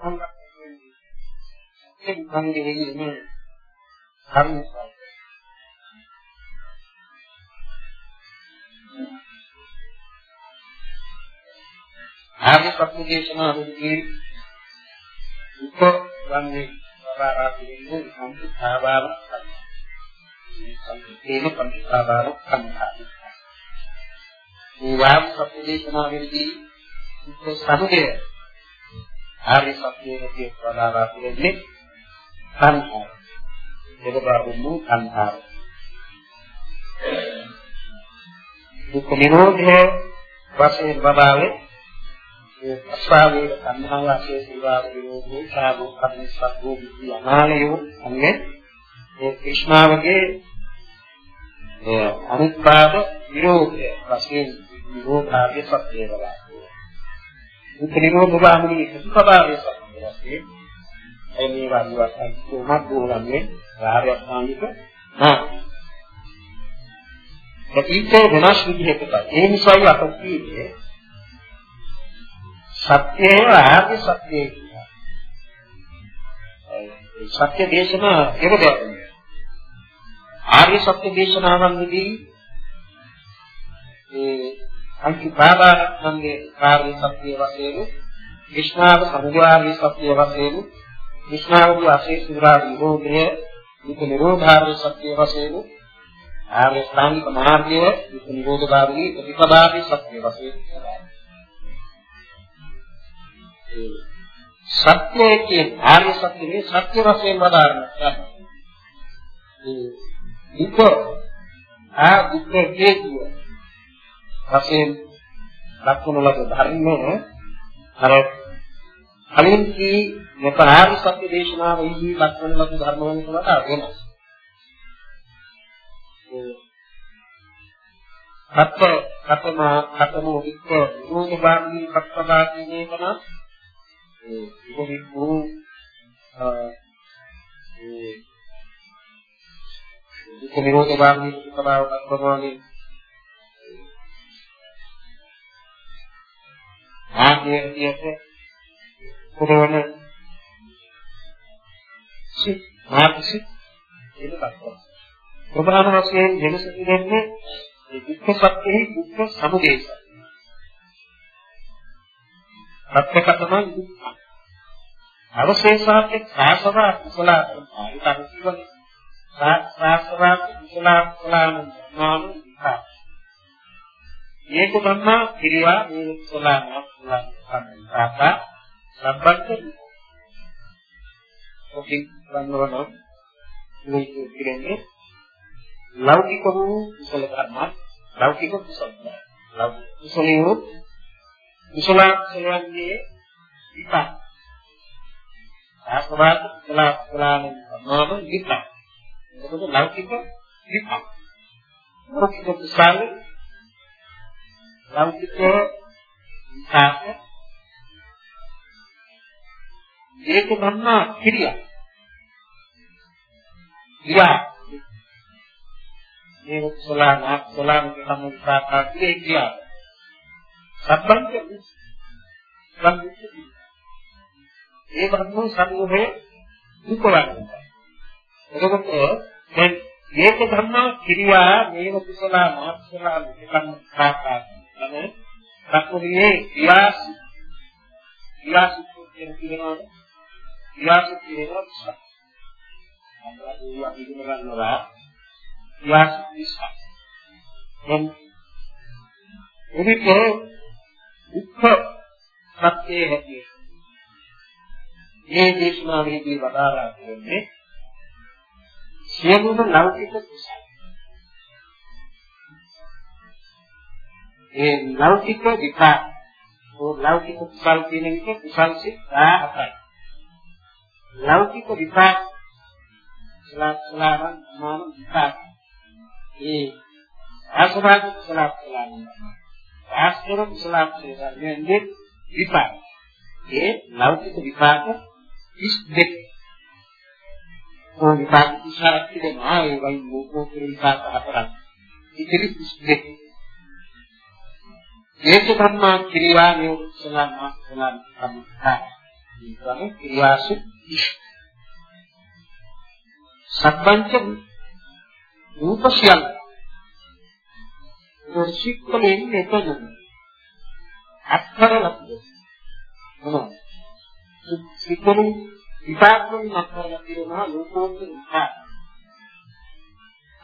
සංකප්පයෙන් සංකේතයේ ඉන්නේ කර්මසයි. ආදී සත්‍ය දේශනාවලදී උප වන්නේ වරාරාපින්නේ සම්පූර්ණාවාර සංකේතේන පංචාවාර සංඛාරය. මේ වාම් සත්‍ය දේශනාවේදී උප සමුදය ආර්ය සත්‍යයේ වරාරාපින්නේ සංඛාරය. දෙබාරුණු සංඛාරය. දුක් නිරෝධය වශයෙන් බබාවේ ඒ අස්වාවේ සංහාව ආශේ සීවා විරෝධේ සාභෝ කර්මස්සබ්බෝ විදි අනාලයෝ අන්නේ ඒ ක්‍රිෂ්ණාවගේ ඒ අනුත්පාද විරෝධය වශයෙන් විරෝධාගේ සත්‍යය වලා. නිරෝධ ගාමිනී සුඛභාවයේ සත්‍යය වශයෙන් ඒ මේ වන්වස්සන් කොමත් ගෝලන්නේ ආර්යඥානික නා. ඒකේ වෙනස් විදිහකට ඒ නිසායි අප කියන්නේ සත්‍යය ආර්ය සත්‍යය කියලා. සත්‍ය දේශනා එවදන්නේ. ආර්ය සත්‍ය දේශනාවන්දී ඒ අන්තිපාදානංගේ ආර්ය සත්‍ය වශයෙන් විශ්වාව සමුදාය සත්‍ය වශයෙන් විශ්වාවගේ අශේෂ සුරා විරෝධය වික නිරෝධාර්ය සත්‍ය වශයෙන් ආර්ය ස්ථානික මාර්ගය වික නිරෝධභාවී ප්‍රතිපදාවේ සත්‍ය වශයෙන්. සත්‍යයේ කියන ආර්ය සත්‍යයේ සත්‍ය වශයෙන් වදාරන ඒ දුක ආ දුක හේතුව වශයෙන් දක්වන ලද ධර්මය අර කලින් කී මෙත ආර්ය සත්‍ය දේශනාවෙහි දක්වන ලද ධර්ම වලින් වඩා වෙනස්. සත්‍ය කතම කතම වික්ක විරෝධ බාහිර සත්‍යවාදී කියන ඒ ඉබිබු ඒ දුක නිරෝධ බාහිර සුඛතාව දක්වනවානේ ආදී විදිහට පුරවන සිත් මාපසි ඒක දක්වනවා ප්‍රධාන වශයෙන් වෙනස දෙන්නේ ඒ දුක්ඛ සත්‍යෙහි දුක්ඛ සමුදය සත්‍යකතමං දුක්ඛ. අවශේෂාත් සාසව කුසල ඒක අනුසුවනේ. සාසව කුසල කුසලාන නාම දුක්ඛ. ඒක ධම්මා කිරියා මේ කුසලාන කුසලාන සම්පත සම්බන්ධ ඔකින් වන්නවන මේ කියන්නේ ලෞකික වූ කුසල කර්ම ලෞකික කුසල ලෞකික කුසලියෝ කුසල කුසලයන්ගේ විපාක. ආස්වාද කුසල කුසලානේ නම විපාක. එතකොට ලෞකික විපාක. ලෞකික කුසල ලෞකික විපාක ඒක ගන්නා ක්‍රියා. ක්‍රියා මේ කුසල කුසලම් සම්මුඛාකාරී ක්‍රියා. සම්බන්ධ සම්මුඛ ඒ බ්‍රහ්ම සම්මුඛයේ දුකවන්නේ. එතකොට දැන් මේක ධර්මා කිරියා මේව කුසල මාත්සල නිකම් සාකාරයි. අනේ සක්මුලියේ ක්‍රියාස් ක්‍රියාස් කියන කියනවා ක්‍රියාස් කියනවා සක්. අපලා ඒවා ඉගෙන ගන්නවා ක්‍රියාස් විශ්වාස. දැන් එවිට දුක්ඛ සත්‍යයේ හැටි මේ දේශනාවේදී වදාරා කියන්නේ සියලුම ලෞකික කුසල ඒ ලෞකික විපාක ඕ ලෞකික කුසල කියන එක කුසල් සිත් 17යි ලෞකික විපාක සලාසලාරන් නාම විපාක ඒ ආසවාද සලාසලාරන් ආස්තර සලාසලාරන් විපාක ඒ ලෞකික විපාක 32 ඕ විපාක 34ක් තිබෙනවා ඒ වගේ ලෝකෝත්තර විපාක හතරක්. ඉතිරි 32 ඒක ධර්මා ක්‍රියා නියුක්තලම සලම් සම්පත ඊළඟ ක්‍රියාසු සබ්බංච රූපසියල්. දර්ශිකලෙන් එතන අත්කර ලක්ද මොනවද? සිත්තුන් විපාකෙන් අත්කරලා තියෙනවා ලෝකෝත්තර විපාක.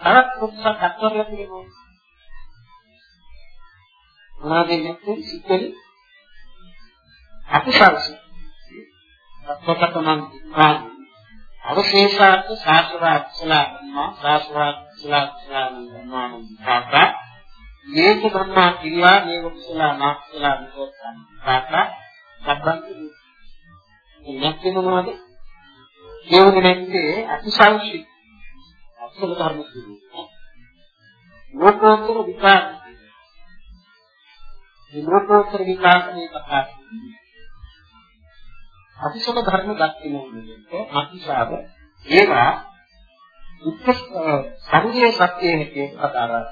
අරක් කොටසක් අත්කරලා තියෙනවා. මොනවද කියන්නේ සිත්තුන් අකුසල්සි අත්කරතමන් අවශේෂාර්ථ සාස්ත්‍රාක්ෂලා සාස්ත්‍රාක්ෂලා නාමං භාගා මේක බ්‍රහ්මා කිරියා මේක කුසලා නාක්ෂලා විකෝත්තම් භාගා සම්බන්ධ නැත්නම් මොනවද? කියවුනේ නැත්තේ අතිශාංශි අකුසල ධර්ම කියන්නේ. ලෝකෝත්තර විකාර. මේ ලෝකෝත්තර විකාරයේ කතා අකුසල ධර්ම දක්වන්නේ අතිශාව ඒවා උත්කෘෂ්ඨ සංගීය සත්‍යයේ කියන කතාවක්.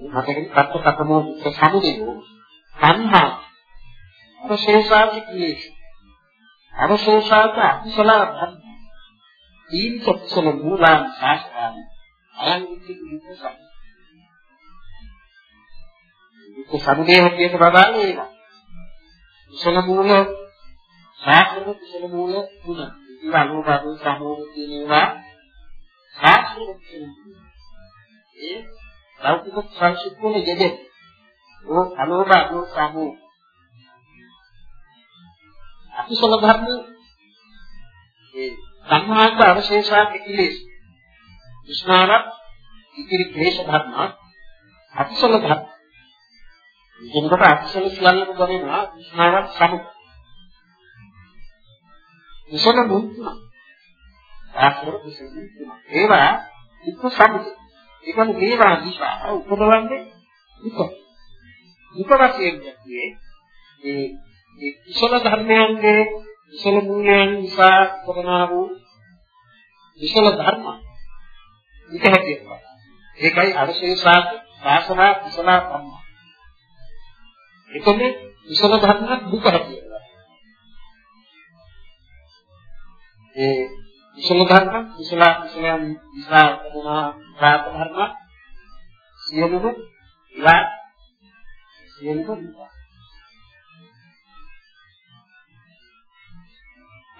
මතකෙන් කත්තකමෝ සමුදේෝ සංහා අවශේෂාති ක්ලේශ අවශේෂාත අකුසල ධර්ම තීන් කුසල මූලං සාස්ත්‍රං අයං විච්චි විපසම් ඒක සමුදේහ කියන බබානේ ඒක කුසල මූල සාස්ත්‍ර කුසල මූල තුන. ඉතින් අනුබදු සමෝහ කියන ඒවා සාස්ත්‍ර කුසල ඒ ලෞකික සංස්කෘතියේ යෙදෙන ඕ අනුබදු සමෝහ අකුසල ධර්ම ඒ සංහාත අවශේෂාත් කිලේශ විස්නාරක් ඉතිරි ක්ලේශ ධර්ම අකුසල ධර්ම. එතකොට අකුසල සියල්ලම ගොඩේනවා විස්නාරක් සමු. විසන මුතුන ආශ්‍රව විසන ඒවා ඉක්ක සමු. ඒ කියන්නේ මේවා නිසා උපදවන්නේ ඉක්ක ඉක්ක වශයෙන් කියන්නේ ඒ ඒ කුසල ධර්මයන්ගේ කුසල මූලයන් නිසා කරනා වූ කුසල ධර්ම. එක හැටියට. ඒකයි අරශේෂාත් ශාසනා කුසල කම්ම එතන කුසල ධර්ම දුක හැටියට ඒ කුසල ධර්ම කුසල කුසලයන් නිසා කරනා ප්‍රාප ධර්ම සියලුම ලා සියලුම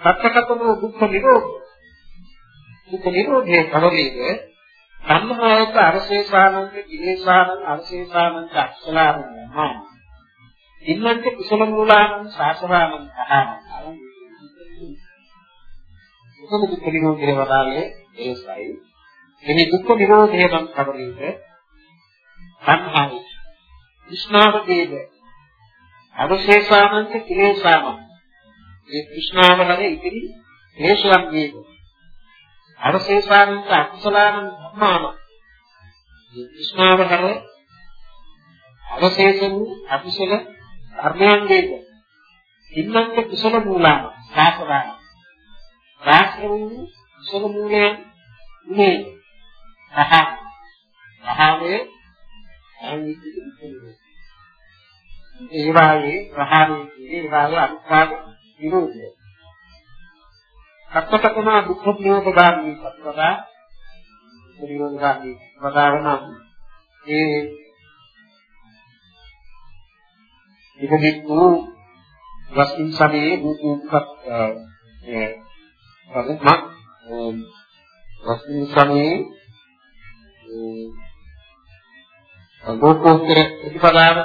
සත්‍යකතමෝ දුක්ඛ නිරෝධ දුක්ඛ නිරෝධයේ කවදේද සම්මායක අරසේසානං කිලේසානං අරසේසානං අක්ෂලාරණා ඉන්නත් කුසල මූලාන් සාසවාමන් කතාවන්. දුක දුක් නිරෝධයේ වදාළේ ඒසයි. මේ දුක් නිරෝධයේ බම් කවරීද? සංහායි. විස්නාව දේද. අවශේෂාමන්ත කිලේසාමන්. මේ විස්නාව නම් ඉතිරි හේසුම් වේද. අවශේෂාන්ත අකුසලානං ධම්මාන. මේ විස්නාව කරේ අවශේෂ වූ අකුසල ධර්මයන් වේද ඉන්නන්ත කුසල මූලාන සාසදාන රාත්‍ර වූ කුසල මූලයන් මේ සහ සහවේ අනිත්‍ය ඒ වායේ ප්‍රහාණය ඒ වායේ අනුපාද විරෝධය. සත්‍යකතම දුක්ඛ නිරෝධගාමී සත්‍යවදා නිරෝධගාමී වදාරණ ඒ ඉදිරිපු වස්තුන් සමයේ භූතුපත් ඒ වදමක් වස්තුන් සමයේ ගෝපෝත්තර ප්‍රතිපදාව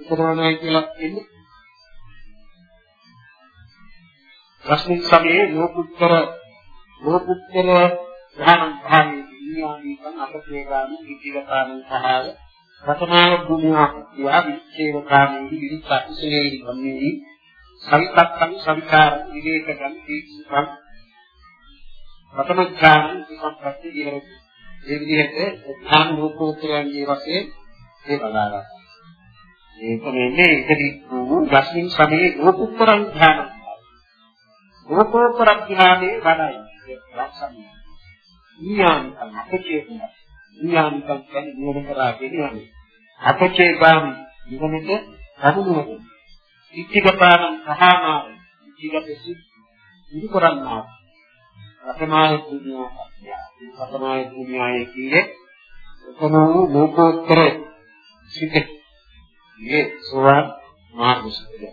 ඉදරවනවා කියලා කියන්නේ. රශ්මි සමයේ ලෝකුත්තර ලෝකුත්තර ධානම් භාවී විඥානිකං අපේගාමි විචිකතානං සහාය රතනාව භූමියක් යා විචේවකාමී විවිධ අකුසලේ ගම්මේ සවිතක්කම් සවිකාර විවේකකම් තීක්ෂකම් රතනඥාන සම්ප්‍රති විහෙරති ඒ විදිහට ධාන ලෝකෝත්තරයන්ගේ වශයෙන් ඒ බලාගන්න. ඒක මෙන්නේ ඉතිරි වූ රශ්මි සමයේ ලෝකුත්තරං ධානම් රූපෝත්තර ඥානේ වඩයි ලක්ෂණය. ඥානිකම් අපචේතන. ඥානිකම් කියන්නේ නිවන කරා කියන්නේ. අපචේ බාමි නිවනට සමුනුවද. ඉච්ඡිකපාන සහාමාන ඊගපෙසි ඉදි කරන්නා අපමාය පුණ්‍යා අපමාය පුණ්‍යාය කියේ එතනෝ ලෝකෝත්තර සිත මේ සෝවාන් මාර්ග සිතය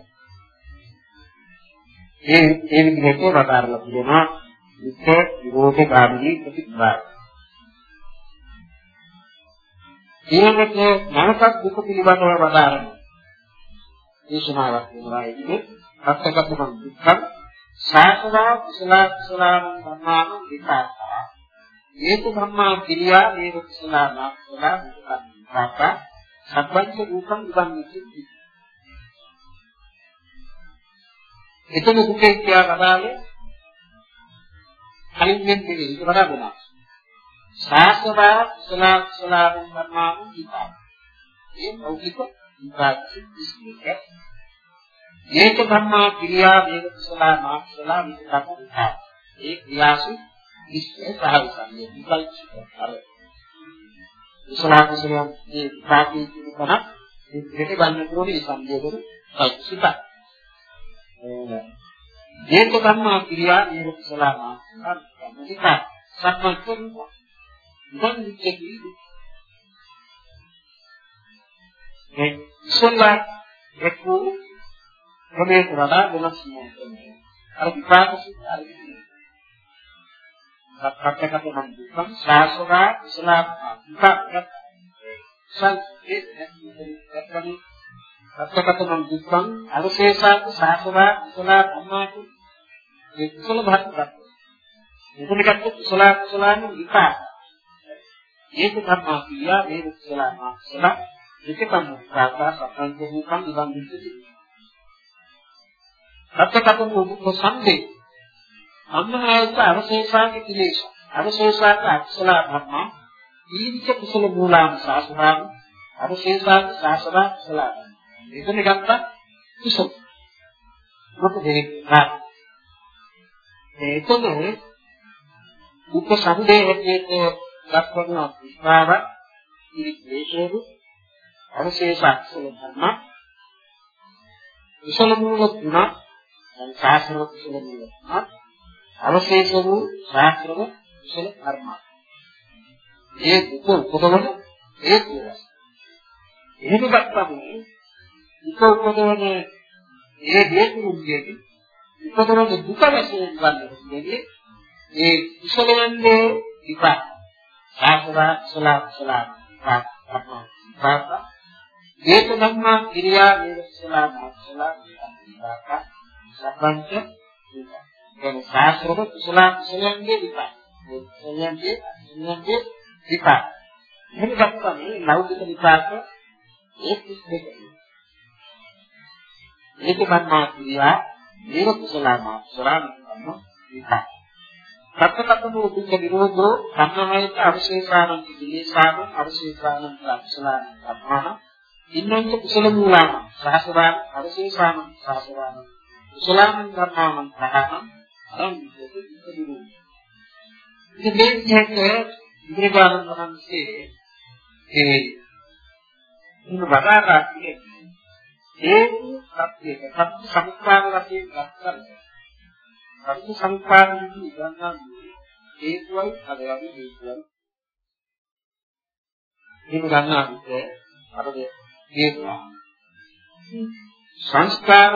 ඒ ඒ විදිහට වදාරලා තියෙනවා විස්ස විරෝධකාරී ප්‍රතිපදාව ඊළඟට නැවතත් දුක පිළිබඳව වදාරන දේශනාවක් වෙනවා ඉන්නේ අත්කප්පම් දුක්ඛ. සාසනා කුසල කුසලාන ධර්මාන විපාකා. හේතු ධර්මා කිරියා හේතු කුසලාන කුසල විපාකා. සබ්බංච රූපං ඉදම්මිති එතන දුකේ කියා කතාවේ කලින් මෙන්නේ ඒක වඩා වෙනවා ශාස්ත්‍රා කුසල කුසලාන ධර්මාන විපාකා. ඒ මෞලික විපාක ඉස්මික ඒක ධර්මා ක්‍රියා වේද කුසලා මාක්ෂලා විතරක් විපාක. ඒ ක්‍රියාසු ඉස්සේ සහවිසන්නේ විකල්පිත අර කුසලා කුසලයන් මේ විපාකී කියන තන දෙක ගන්න ඕනේ සම්බෝධන සත්‍සිත ඒක ධර්මා ක්‍රියා වේද කුසලා මාක්ෂලා විපාක. සම්මත ඉතින් විච්චේ මේ ඉස්සල්ලා එක්කෝ ක්‍රමයට වඩා වෙනස් වෙනවා. අර විපාක සිත් අරගෙන. සත්‍යකට නම් දුක්ඛ ශාස්ත්‍රා ඉස්ලාම් විපාක සංකේ නැත්නම් සත්‍යකට නම් දුක්ඛ අනුශේෂාත් ශාස්ත්‍රා ඉස්ලාම් ධම්මාතු එක්කල භක්තක්. මෙතනකට කුසල කුසලාන විපාක. ඒක ධර්මා කියා මේ කුසලාන කුසල එකකම් ප්‍රාප්තා සම්පූර්ණ ඉවන් විසති. සත්‍යකතම උප සම්දේ අන්නහයක අවශේෂාගේ කිලේශ. අවශේෂාක අක්ෂල ධර්ම. ඊවිච කුසල මූලාම සාසනාම අවශේෂාක සාසන කුසල එතන ගත්තා කුසල. මොකද ඒක එතන උප සම්දේ හැටියට දක්වන විස්තරව ඉරිදේශරු අවශේෂ අක්ෂල ධර්ම කුසල මූල තුනක් ශාස්ත්‍ර කුසල මූල තුනක් අවශේෂ වූ ශාස්ත්‍රව කුසල කර්ම. ඒ දුක උපදවන ඒ කුසල. එහෙම ගත්තම දුක උපදවන ඒ හේතුන්ගේ උපදවන දුක වශයෙන් ගන්නකොට ඒ කුසලයන්ගේ විපාක ශාස්ත්‍ර කුසල කුසල විපාක විපාක ඒක ධම්මා කිරියා නේසලා මාසලා විපාක සම්බන්ත දැන් ශාස්ත්‍රක කුසල කුසලයන්ගේ විපාක. කුසලයන්ගේ කුසලයන්ගේ විපාක. එහෙම ගත්තා මේ ලෞකික විපාක ඒ කිස් දෙකයි ඒක ධම්මා කිරියා නේව කුසල මාසලා විපාක. සත්‍යකතමෝ දුක්ඛ නිරෝධෝ සම්මහයිත අවශේෂානං කිලේශාන අවශේෂානං අක්ෂලාන ධම්මා ඉන්නංච කුසල මූලාන සහසවාන අවශේෂාන සහසවාන කුසලාන ධර්මාන සහහං අරන් ඉතිරි ඉතින් මේ විදිහට ඉදිරිපාරන් වහන්සේ ඒ ඉන්න බදාරා කියන්නේ ඒ සත්‍යයක සත්‍ය සම්පාද වශයෙන් ගන්න සත්‍ය සම්පාදිතී ගන්නා හේතුවයි අද වගේ හේතුවයි. එහෙම ගන්නා විට අර හේතුව. සංස්කාර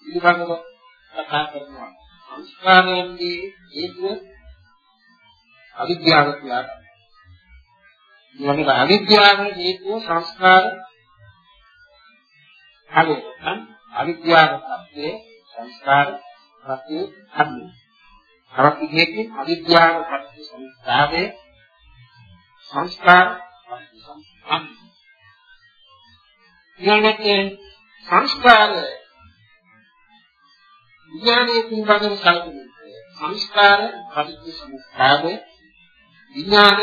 පිළිබඳව කතා කරනවා. සංස්කාරයන්ගේ හේතුව අවිද්‍යාව කියලා. ඊළඟට අවිද්‍යාවේ හේතුව සංස්කාර. හලෙන් අවිද්‍යාව සත්‍යයේ සංස්කාර. සත්‍යයේ හදන්නේ. කරක් විදිහකින් අවිද්‍යාව සත්‍ය සංස්කාරයේ සංස්කාර සත්‍ය සංස්කාරය ඊළඟට සංස්කාර විඥානයේ පිළිබඳව සැලකුවේ සංස්කාර පටිච්ච සමුප්පාදය විඥාන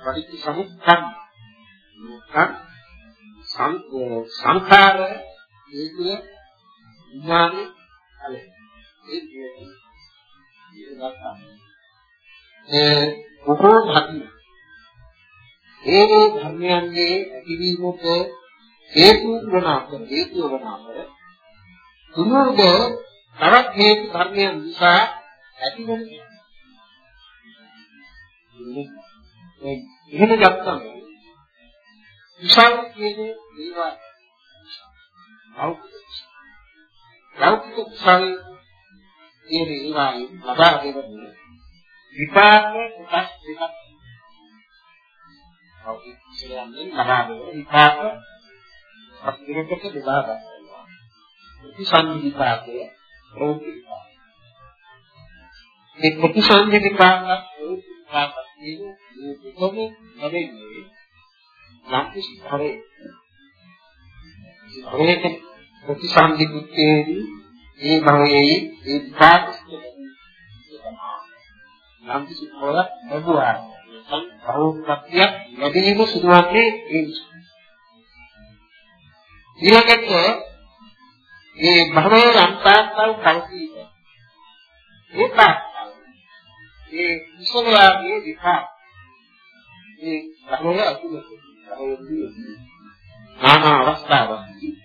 පටිච්ච සමුප්පන්න. සංඛාර හේතුය විඥානේ අල ඒ ඒ බොහෝ ධර්ම ඒ ධර්මයන්ගේ ඇතිවීමට හේතු වන අතර හේතු වන අතර තුනෝද තවත් හේතු ධර්මයන් නිසා ඇතිවෙන ඒ එහෙම ගත්තම විශාල කියන්නේ ඒවා ලෞකික කුසල ඒ ඒවා ලබා දෙන්නේ විපාක කොටස් දෙකක් ලෞකික කුසලයන්ගෙන් ලබා දෙන විපාක අපිරකට බෙදා ගන්නවා ප්‍රතිසන්දි විපාකය ලෞකික විපාකය මේ ප්‍රතිසන්දි විපාකත් ලෞකික විපාකත් කියන මේ දෙකම ලැබෙන්නේ යම් කිසි කරේ ඒක ප්‍රතිසන්දි කුත්තේදී ඒ භවයේ ඒ විපාක නම් කිසි පොරක් ලැබුවා භෞතිකත්වය ලැබීම සිදුවන්නේ ඒ නිසා. ඊළඟට මේ භවයේ අන්තාත්තල් කල්පී ඒ පාත්තල් ඒ කුසලයාගේ විපාක. ඒ භවයේ අතුලත භවයේදී නානා අවස්ථාවන්දී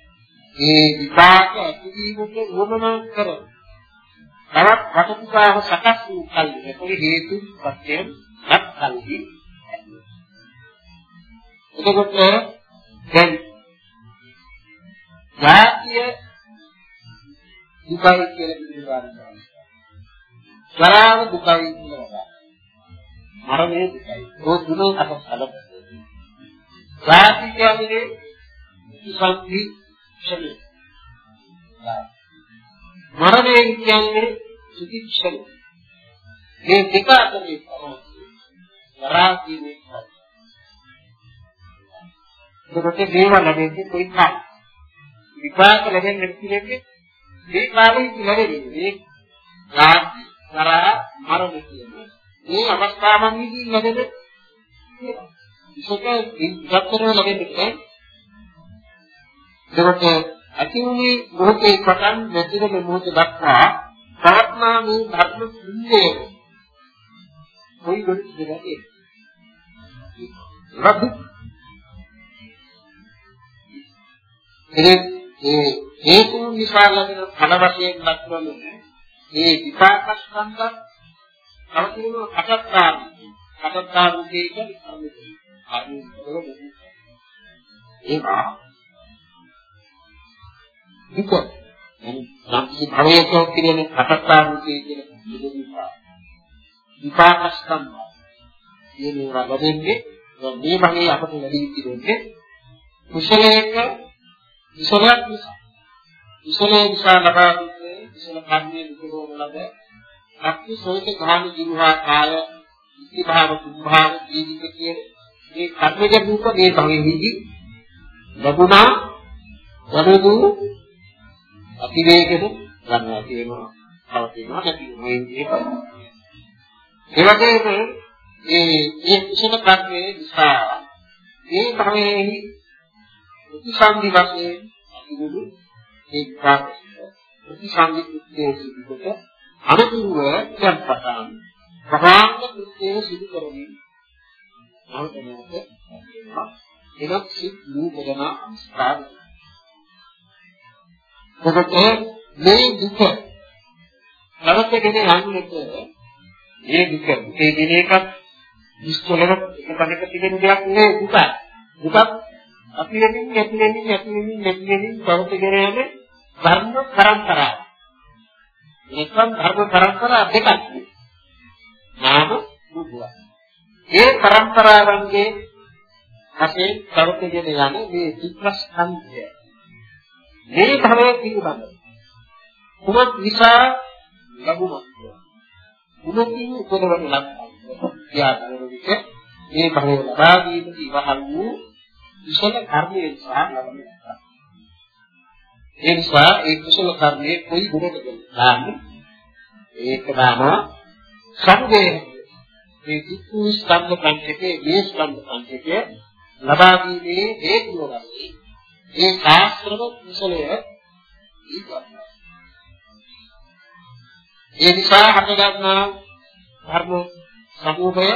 ඒ විපාක ඇතිවීමට උවමනා කරන තවත් වටපිටාව සකස් වූ කල්හි ඒකේ හේතු ප්‍රත්‍යයෙන් හත් කල්හි එතකොට දැන් ජාතිය දුකයි කියලා පිළිගන්නවා. ජරාව දුකයි කියලා. මරණය දුකයි. ඒ දුන අප සැලකෙන්නේ. ජාති කියන්නේ සම්පි ක්ෂණය. මරණය කියන්නේ සුතික්ෂණය. මේ දෙක අතරේ තමයි ජරා කියන්නේ. ඒකට දේව ලැබෙන්නේ කොයි කාලේ? විපාක ලැබෙන්නේ කියන්නේ මේ කාලේ ලැබෙන්නේ. මේ රාජ්‍ය කරා මරණ කියන්නේ. මේ අවස්ථාවන්දී ලැබෙන ඉසක ඉස්සතර ලැබෙන්නේ ඒකට ඇතිවුනේ මොහොතේ පටන් නැතිවෙන මොහොත දක්වා පවත්නා මේ ධර්ම කුල්ලේ කොයි ගොඩද දෙන්නේ රබ්බු ඒ ඒ හේතු නිසා ලැබෙන ඵල වශයෙන් ලක්වන මේ විපාක ස්කන්ධ අවතිරම අටත්තාරු අටත්තාරු කියන්නේ ඒවා දුක යම්කිසි භවයක කියන අටත්තාරු කියන විපාක විපාක ස්කන්ධ කියනවා ලැබෙන්නේ මේ භවයේ අපට ලැබී තිබෙන්නේ කුසලයක විසලයක් නිසා. විසලයේ නිසා ලබා දුන්නේ විසල කර්මයේ විකලෝම ලද අක්ති සෝත ගාන ජීවහා කාය ඉතිභාව කුම්භාව ජීවිත කියන මේ කර්මජ රූප මේ භවෙහිදී ලැබුණා වරදු අතිවේගද ගන්නවා කියනවා. පවතිනවා නැති මේ ඒක ඒ වගේම මේ මේ කුසල කර්මයේ නිසා මේ භවෙහි ප්‍රතිසන්දි වශයෙන් අතිගුරු ඒ ප්‍රතිසන්දි කෘත්‍යයේ සිදුකොට අනුතුරුව දැන් පටන් ප්‍රාණ කෘත්‍යයේ සිදු කරමින් නවතනක එනක් සිත් නූපදන අස්කාර ඔබට මේ දුක නවතගෙන යන්නට මේ දුක මේ දින එකක් ඉස්තලක එක තැනක තිබෙන දෙයක් නෙවෙයි දුක දුක අපි වෙනින් නැති වෙනින් නැති වෙනින් නැති වෙනින් පවතිගෙන යන ධර්ම පරම්පරාව. ඒකම් ධර්ම පරම්පරා දෙකක්. නාම රූප. ඒ පරම්පරාවන්ගේ අපේ පවතිගෙන යන මේ චිත්තස්කන්ධය. මේ භවයේ පිළිබඳ. කුමක් නිසා ලැබුණත් කුමකින් උපදවන ලක්ෂණ. යාදවල විට මේ භවයේ ලබා දීමේ ඉවහල් වූ කුසල කර්මයේ නිසා ලබන ඒ නිසා ඒ කුසල කර්මයේ කොයි ගුණකද දාන්නේ? ඒක දානවා සමුදේ මේ චිත්තු ස්කන්ධ පංචකයේ මේ ස්කන්ධ පංචකය ලබා දීමේ හේතුව වශයෙන් ඒ ශාස්ත්‍රව කුසලය. ඒ නිසා හටගන්නා ධර්ම සමූහය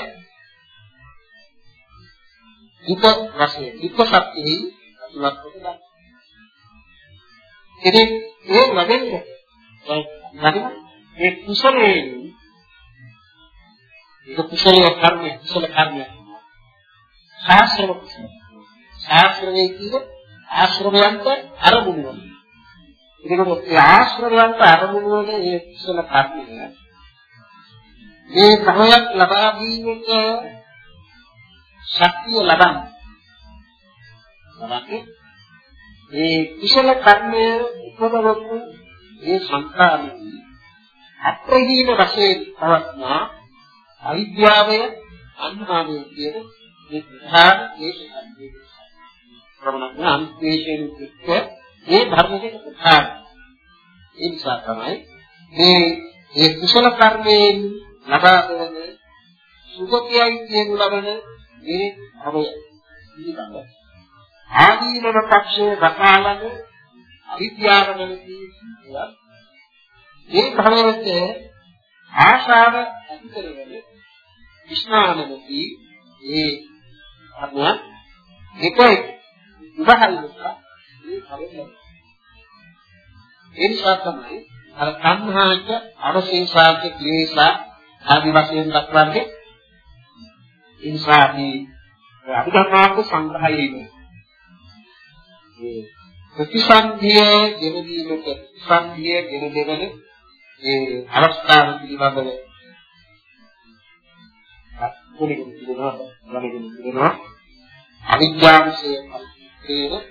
දුක වශයෙන් දුක සත්‍යෙහි අතුලත් කොට ගන්න. ඉතින් ඒ ලැබෙන්නේ හරි ඒ කුසලයේ ඒක කුසලයේ කර්මය කුසල කර්මය. ශාස්ත්‍රව කුසල ශාස්ත්‍රයේ කියන ආශ්‍රමයන්ට අරමුණු වෙනවා ඒකකොට ඒ ආශ්‍රමයන්ට අරමුණු වෙන ඒ කුසල කර්මය මේ භවයක් ලබා ගැනීමට ශක්තිය ලබන්න. ලබන්නේ ඒ කුසල කර්මය උපදවපු ඒ සංකාරී අත්‍යහීන වශයෙන් පවත්නා අවිද්‍යාවය අන්හාවය කියන මේ ප්‍රධාන දේශකන්නේ ප්‍රමණන අන්තේෂයෙන් එක්ක මේ ධර්මයක ප්‍රධාන ඒ නිසා තමයි මේ ඒ කුසල කර්මයෙන් ලබා දෙන සුගතියයි කියනු ලබන මේ භවය පිළිබඳ ආදීනව පක්ෂයේ රකාලන අවිද්‍යාවනදී මේ භවයට ආශාව ඇති කරගෙන විස්නානදී ඒ අනුව එකයි උදාහරණයක් මේ භවය ඒ නිසා තමයි අර සංහාච අරසේසාච ක්ලේශා ආදි වශයෙන් දක්වන්නේ. ඒ නිසා අපි අභිධර්මාර්ථ සංග්‍රහයේ මේ ප්‍රතිසන්ධිය ගෙනදීමට ප්‍රතිසන්ධිය ගෙන දෙවන ඒ අවස්ථාව පිළිබඳව අත්පොලින් කියනවා ගණගෙන කියනවා. අවිද්‍යාවසේ පරිත්තේන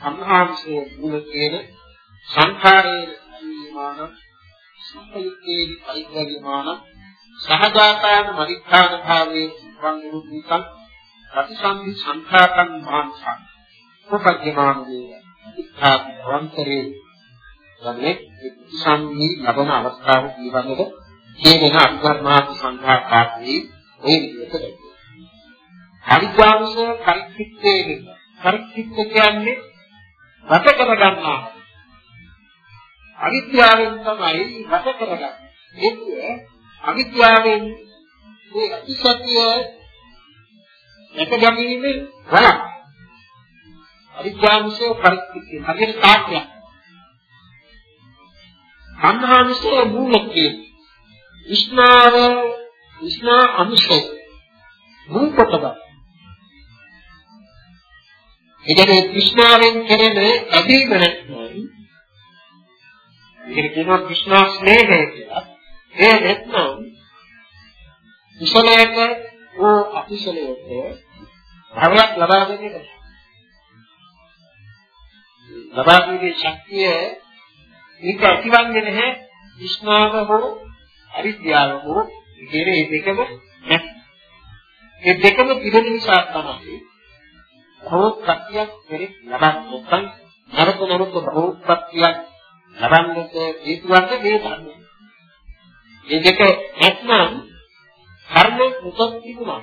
සම්හාංශයේ මුල කියන සංඛාරයේ පරිමාණ සම්පයුත්තේ පරිපරිමාණ සහජාතාන මරිත්‍යාන භාවයේ සංගුරුනිකං ප්‍රතිසන්දි සංඛාතං මාංශං උපජ්ජමාන වේය ඉක්ඛා වන්තරේ යන්නේ ප්‍රතිසන්දි ලබන අවස්ථාව පිළිබඳව කියන අභර්මාත් සංඛාතාදී ඒ විදිහට දැක්වෙනවා. අවිද්‍යාවස පරිච්ඡිත්තේ පරිච්ඡිත්ත කියන්නේ රට කරගන්නා. අවිද්‍යාවෙන් තමයි රට කරගන්නේ. ඒක අවිද්‍යාවෙන් මේ අතිසත්‍ය එක ගැනීමෙන් වලක් අවිද්‍යාවසේ පරිච්ඡේදය හරියට තාක්ෂයක් සංහාංශයේ මූලකයේ විස්නාව විස්නා අංශය මුල් කොටද එදේ විස්නාවෙන් කෙරෙන ඇදීම නැත්නම් ඒකට කියනවා විස්නා ස්නේහය කියලා ඒ නැත්නම් කුසලයක හෝ අකුසලයක භවයක් ලබා දෙන්නේ නැහැ. ලබා දීමේ ශක්තිය ඒක ඇතිවන්නේ නැහැ විස්මාව හෝ අවිද්‍යාව හෝ කියන මේ දෙකම නැහැ. මේ දෙකම පිළිදෙන නිසා තමයි භෝක්තියක් පෙරේ ලබන්නේ නැත්නම් නරක නරක භෝක්තියක් ලබන්නට හේතු වන්නේ මේ ධර්මය. මේ දෙක නැත්නම් කර්ම උසස් තිබුණා.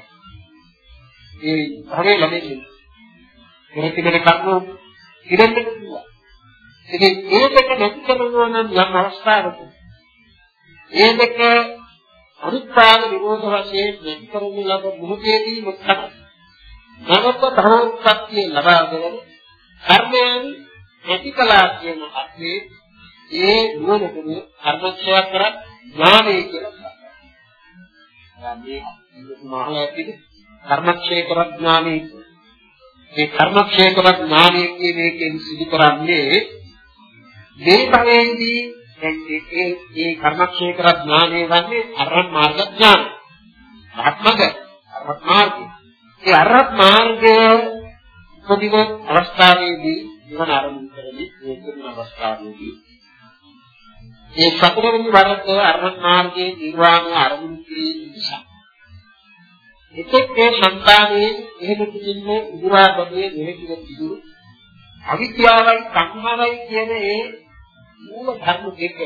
ඒ භවයේ ලැබෙන්නේ. මේ තිබෙන කර්ම ඉරෙන්න පුළුවන්. ඉතින් ඒ දෙක නැති කරනවා නම් යම් අවස්ථාවක ඒ දෙක අනුත්පාද විරෝධ වශයෙන් නැති කරගන්න ලබ මොහොතේදී මුක්ත නවක භවෝත්පත්තිය ලබාගෙන කර්මයන් නැති කළා කියන අර්ථයේ ඒ නුවණකදී කර්මක්ෂය කර ඥානය කියලා මේ මහල ඇතිද කර්මක්ෂය කර ඥානය මේ කර්මක්ෂය කර ඥානය කියන එකෙන් සිදු කරන්නේ මේ භවයේදී ඒ ඒ කර්මක්ෂය කර ඥානය වන්නේ අරහත් මාර්ග ඥාන. ආත්මක අරහත් මාර්ගය. ඒ අරහත් මාර්ගය උපදින අවස්ථාවේදී නිවන ආරම්භ කරන්නේ ඒ කියන අවස්ථාවේදී ඒ සතරවෙනි වරක අරහත් මාර්ගයේ නිර්වාණය අරමුණු කිරීම නිසා. එතෙක් මේ సంతානයේ එහෙම තිබෙන්නේ ඉදිරියාපතේ දෙහිතිව තිබුණු අවිද්‍යාවයි සංහාරයි කියන ඒ මූල ධර්ම දෙක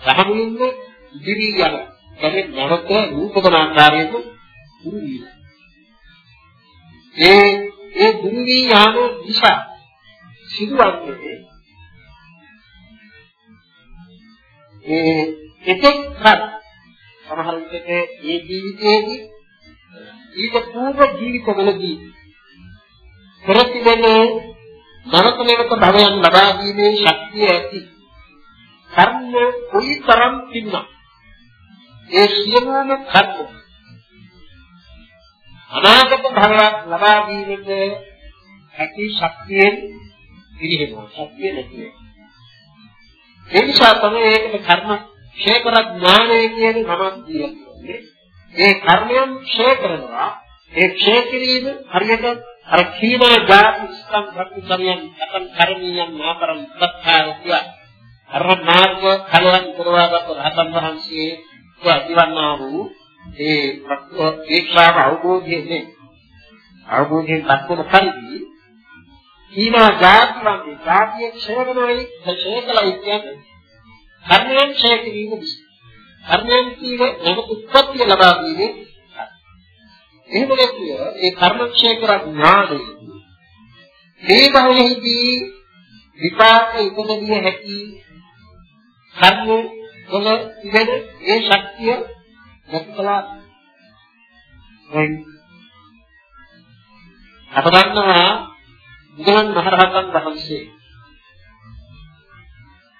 සමමුලින්ම ඉදිරි යන කියන්නේ නැවත රූපකන ආකාරයෙන් දුරු වීම. ඒ ඒ දුරු වී යාම නිසා සිදුවන්නේ ඒ එතෙක් කල සමහර විටක ඒ ජීවිතයේදී ඊට පූර්ව ජීවිතවලදී ප්‍රතිබල නරක නරක භවයන් ලබා දීමේ ශක්තිය ඇති කර්ම කොයිතරම් තිබුණා. ඒ සියලුම කර්ම අනාගත භවයක් ලබා දීමට ඇති ශක්තියෙන් පිළිහෙනවා. ශක්තිය නැති වෙනවා. ඒ නිසා තමයි ඒකට කර්ම ක්ෂය කර ඥානය කියන නමක් කියන්නේ. ඒ කර්මයන් ක්ෂය කරනවා. ඒ ක්ෂය කිරීම හරියට අර කීනා ජාති ස්කම් භක්තිචරියන් අතන් කරණීයන් නාපරම් ප්‍රත්‍යාරය අර මාර්ග කලයන් කරවාගත් රහතන් වහන්සේ ඇතිවන්නා වූ ඒ ඒක්ෂාව අවබෝධයේ අවබෝධයෙන් දක්වන පරිදි කීනා ජාති වන්දි ජාතිය ක්ෂය වෙනවයි ක්ෂය කළයි කියන්නේ. කර්මයන් ක්ෂය කිරීම නිසා. කර්මයන් කීව නැවත උත්පත්ති ලබා ගැනීම එහෙම නැතුව ඒ කර්මක්ෂය කර ඥානය. මේ භවයේදී විපාක ඉපදවිය හැකි කර්ම වල ඉගෙන ඒ ශක්තිය නැති කළා. දැන් අප දන්නවා බුදුන් මහරහතන් වහන්සේ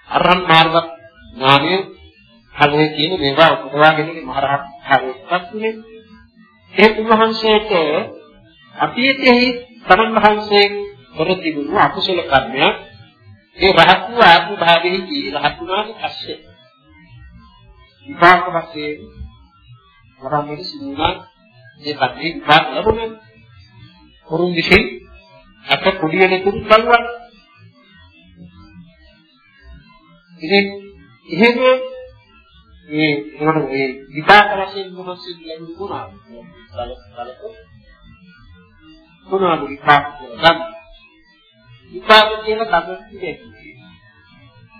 අරහන් මාර්ග ඥානය කලේ කියන මේවා උපදවා ගැනීම මහරහත් භාවයටපත් උනේ ඒ උන්වහන්සේට අතීතයේ තමන් වහන්සේ කර තිබුණු අකුසල කර්මයක් ඒ රහත් වූ ආත්ම භාවයේදී රහත් වුණාට පස්සේ විපාක වශයෙන් වරම්මේ සිදුනා ඒ කටේ විපාක ලැබුණා. වරුන් විසින් අප කුඩියනේ තුරු බලවත්. ඉතින් එහෙම මේ ඒකට මේ විපාක වශයෙන් මොනවද ලැබුණ මොනවාද? බලක මොනවාද විපාක කියලා ගන්න. විපාක කියන කබ්බේ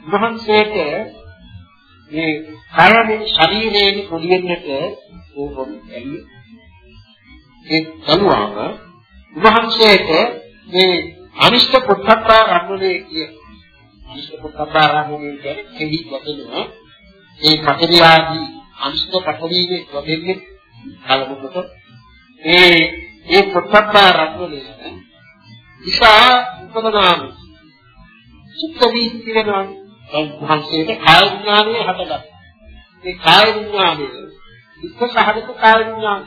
මහන්සේට මේ කයනේ ශරීරයෙන් පොදියෙන්නට ඕපොන් ඇලිය. ඒ කනුවාම මහන්සේට මේ අනිෂ්ඨ පුත්තප්පා රම්මනේ කිය. අනිෂ්ඨ පුත්තප්පා රම්මනේ කියන්නේ කෙහි වදනවා ඒ පතරියාදී අංශක පතරීවේ වදෙන්නේ කලකට ඒ ඒ පොත්පත්තා රත්නලේ ඉසා උපදනාම චිත්ත වීති වෙනවා දැන් මහන්සියට කාය විඥානය හටගත්තා ඒ කාය විඥානය දුක්ඛ සහගත කාය විඥානය.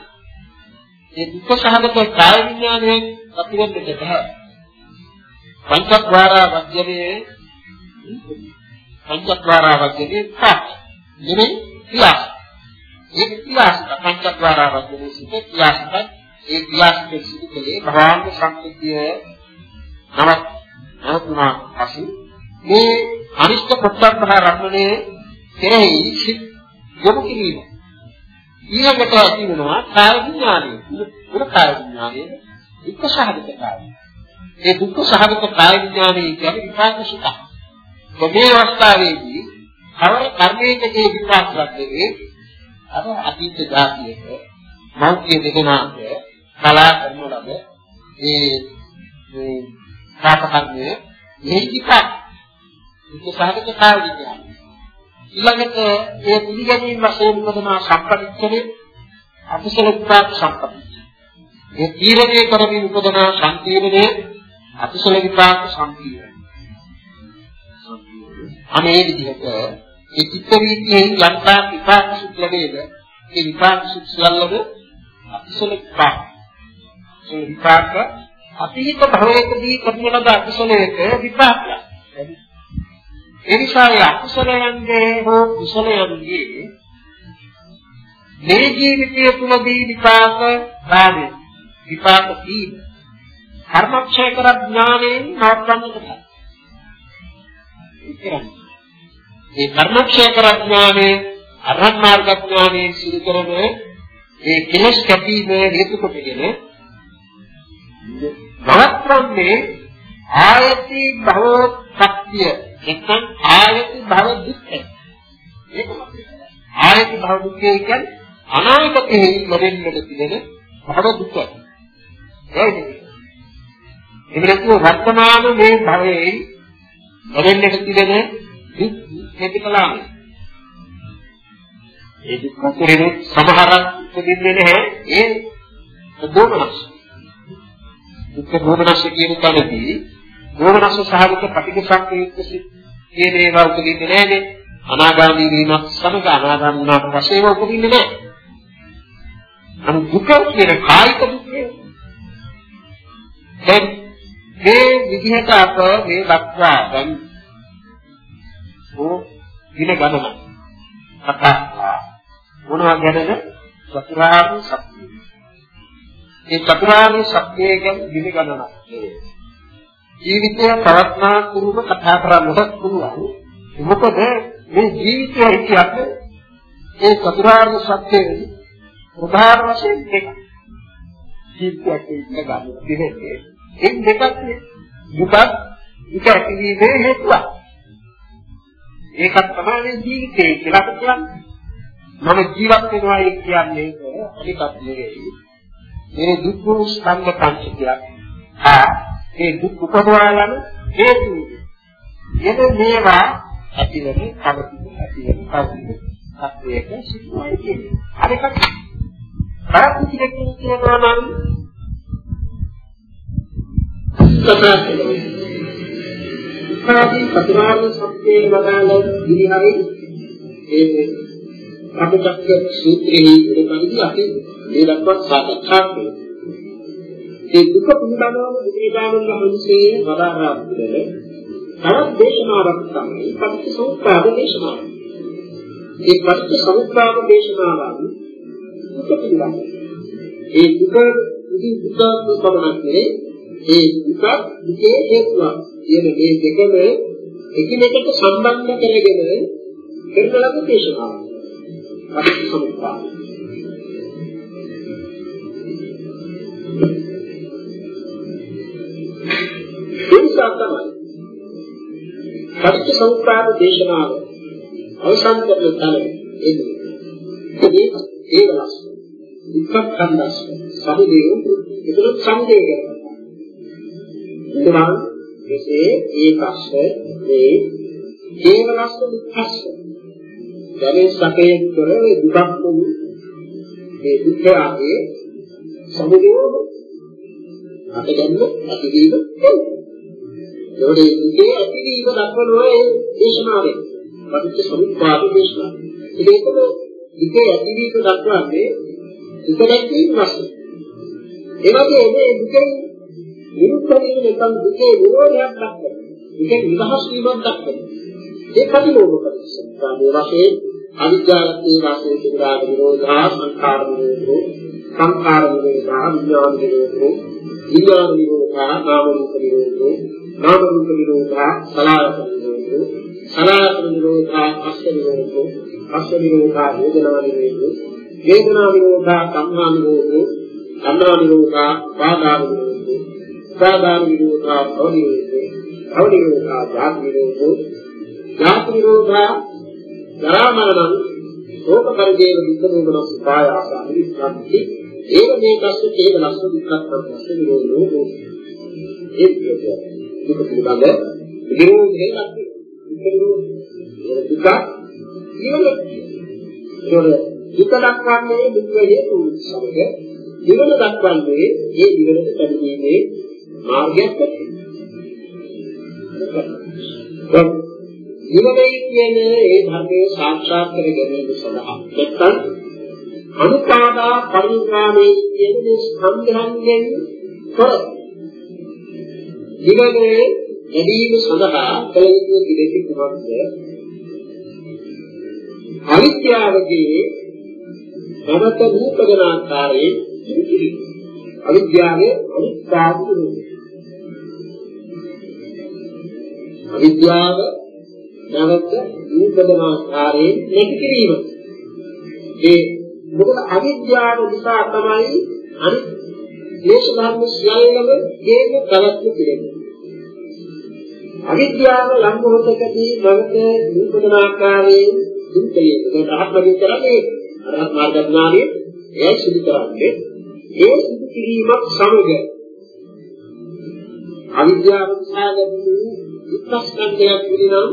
ඒ දුක්ඛ සහගත කාය විඥානයෙන් අපිරෙන්නට බෑ පංචද්වාරා වජ්ජනේ පංචද්වාරා වජ්ජනේ පහ නෙමෙයි ක්‍රියාස. ඒක ක්‍රියාස පංචද්වාරා වර්ධනයේ සිට ක්‍රියාසක ඒ ක්‍රියාසක සිදු කලේ භවංග සම්පතිය නවත් නවතුනා පසු මේ අනිෂ්ඨ ප්‍රත්‍යක්ෂ රත්නයේ කෙරෙහි සිත් යොමු කිරීම. ඊළඟට ඇති වෙනවා කාය විඥානය. මුල කාය විඥානය දුක්ඛ සහගත කාය. ඒ දුක්ඛ සහගත කාය විඥානය කියන්නේ විපාක සුඛ. මේ අවස්ථාවේදී කවර කර්මයකදී විපාකයක් දෙවේ අර අතීත ධාතියක මෞඛ්‍ය දෙකනාක කලා කරන ලබ ඒ මේ පාපකර්මයේ මේ විපාක ඒක සහගත කාය විද්‍යාව ඊළඟට ඒ පිළිගැනීම වශයෙන් උපදනා සම්පතිච්ඡනේ අකුසල විපාක සම්පතිච්ඡ ඒ තීරණය කරමින් උපදනා සංකීර්ණයේ අකුසල විපාක සම්පීර්ණ අනේ විදිහට ඒ චිත්ත වීතියේ යන්තා විපාක සුඛ ලැබේද? ඒ විපාක සුඛ සියල්ලම අකුසල විපාක. ඒ විපාක අතීත භවයකදී කරන ලද අකුසලයක විපාකයක්. ඒ නිසා ඒ අකුසලයන්ගේ හෝ කුසලයන්ගේ මේ ජීවිතය තුළදී විපාක බාධේ විපාක තීන කර්මක්ෂය කර ඥාණයෙන් නවත්තන්නට බෑ. ඒ කර්මක්ෂය කරඥානේ අරහත් මාර්ග ඥානයේ සිදු කරන ඒ කෙලස් කැපීම හේතු කොටගෙන නවත්වන්නේ ආයති භවෝත්පත්තිය. නැත්නම් ආයති භව දුක්ඛ ඒක ආයති භව දුක්ඛ කියන්නේ අනාගතයේ ලැබෙන්නට තිබෙන භව දුක්ඛ ඒක එවිට වර්තමාන මේ භවයේ ලැබෙන්නට තිබෙන දුක් නැති කළාම ඒ දුක් අතරින් සමහරක් දෙන්නේ නැහැ. ඒ දෝමනස්. දුක් දෝමනස් කියන තැනදී දෝමනස් සහගත පටිඝ සංකේත කියන ඒවා උපදින්නේ නැහැනේ අනාගාමී වීමත් සමග අනාගාමී වුණාට පස්සේම උපදින්නේ නැහැ. අනු දුක කියන කායික දුකේ දැන් මේ විදිහට අප මේ දක්වා දැන් ඕ දින ගණන කතා මොනවා ගැනද චතුරාර්ය සත්‍යය. ඒ චතුරාර්ය සත්‍යය ගැන දින ගණනක්. ජීවිතය පවත්නා කුරුම කතා කරන්නට පුළුවන්. මොකද මේ ජීවිතය කියන්නේ ඒ චතුරාර්ය සත්‍යයේ ප්‍රධාන වශයෙන් දෙක. ජීවිතයක් ඉන්න ගන්න දෙන්නේ. ඒ දෙකක් දුක දුක ඇතිවීමේ හේතුවක්. ඒකත් තමයි ජීවිතේ කියලා කියන්නේ. මම ජීවත් වෙනවා කියන්නේ අනිකත් නෙවෙයි. මේ දුක් ස්කන්ධ පංචකයක්. ආ ඒ දුක් උපදවා යන හේතු. එද මේවා ඇතිවෙන්නේ කවතිද ඇතිවෙන්නේ කවතිද සත්‍යයක සිදුවයි කියන්නේ. අනිකත් ප්‍රාප්තියක් කියනවා නම් සාදී චතුරාර්ය සත්‍යයේ වදාළ විදිහයි ඒ අපචක්ක සූත්‍රයේ පරිදි අපි මේ දක්වා සාකච්ඡා කළා. ඒ දුක පිළිබඳව බුදුරජාණන් වහන්සේ වදාරා පිළිදෙල තවත් දේශනාවක් තමයි පටිච්චසමුප්පාද දේශනාව. ඒ පටිච්චසමුප්පාද දේශනාවන් දුක පිළිබඳව. ඒ දුක ඉදි දුක පමණක් නෙවෙයි ඒ දුක දුකේ හේතුවක්. කියන මේ දෙකම එකිනෙකට සම්බන්ධ කරගෙන කරන ලද දේශනාවක්. පටිච්චසමුප්පාද. එනිසා තමයි පටිච්චසමුප්පාද දේශනාව අවසන් කරන තැන එන්නේ. ඒ ඒවලස් දුක්ඛ සමුදය ඒකල සමුදය කරනවා. එතන එසේ ඒකස්ස මේ කේවලස්ස දුක්ඛස්ස දැනේ සැපයෙන් තොර දුක් වූ මේ දුක්ඛ ආදී සමුදයෝ අපදන්න ඇතිවීම ඒකේ දුකේ ඇතිවීම දක්වනවා ඒ දේශනාවේ පටිච්ච සමුප්පාද දේශනාව. ඒකම දුකේ ඇතිවීම දක්වන්නේ දුක දැක්වීම වශයෙන්. ඒ වගේ මේ දුකෙන් විරුද්ධ වීම නැත්නම් දුකේ විරෝධයක් දක්වනවා. දුකෙන් නිදහස් වීමක් දක්වනවා. ඒ පරිලෝක පරිසම්පාදයේ වශයෙන් අවිද්‍යාවේ වාසයේ සිදුරාග විරෝධා සංකාර විරෝධෝ සංකාර විරෝධා විඥාන විරෝධෝ විඥාන විරෝධා නාම රූප විරෝධෝ නාම රූප විරෝධා සලආයත විරෝධෝ සලආයත විරෝධා අස්ස විරෝධෝ අස්ස විරෝධා වේදනා විරෝධෝ වේදනා විරෝධා සංහා විරෝධෝ සංහා විරෝධා පාදා විරෝධෝ පාදා විරෝධා භව විරෝධෝ භව විරෝධා ජාති විරෝධෝ ජාති විරෝධා ජරා මරණ ශෝක පරිදේව දුක්ඛ දෝමන සුඛායාස අනිත්‍යන්ති ඒව මේ තස්ස කේවලස්ස දුක්ඛත්වස්ස විරෝධෝ ඒ කියන්නේ දුක පිළිබඳ විරෝධය නැති දුක ඉවල දුක දක්වන්නේ දුක හේතු සමග නිවන දක්වන්නේ ඒ නිවනට පැමිණීමේ මාර්ගයක් ඇති. නිවනයි කියන ඒ ධර්මයේ සාක්ෂාත් කර ගැනීම සඳහා නැත්නම් අනුපාදා පරිණාමයේ කියන මේ ස්කන්ධයන්ගෙන් තොර නිවනේ ලැබීම සඳහා කල යුතු දෙයක් කුමක්ද? අවිද්‍යාවගේ නවත රූපගණ ආකාරයේ ඉතිරි අවිද්‍යාවේ අනිත්‍යාව අවිද්‍යාව නැවත රූපගණ ආකාරයෙන් නැති කිරීම ඒ මොකද අවිද්‍යාව නිසා තමයි අනිත් ක්ලේශ ධර්ම සියල්ලම හේම පැවැත්ම පිළිගන්නේ. අවිද්‍යාව ලම් මොහොතකදී නැවත රූපගණ ආකාරයෙන් දුක්ඛයේ. ඒකට අහත්මදී කරන්නේ අරහත් මාර්ග ඥානයේ එය සිදු කරන්නේ. ඒ සිදු කිරීමත් සමග අවිද්‍යාව නිසා ලැබෙන දුක්ඛස්කන්ධයක් පිළිනම්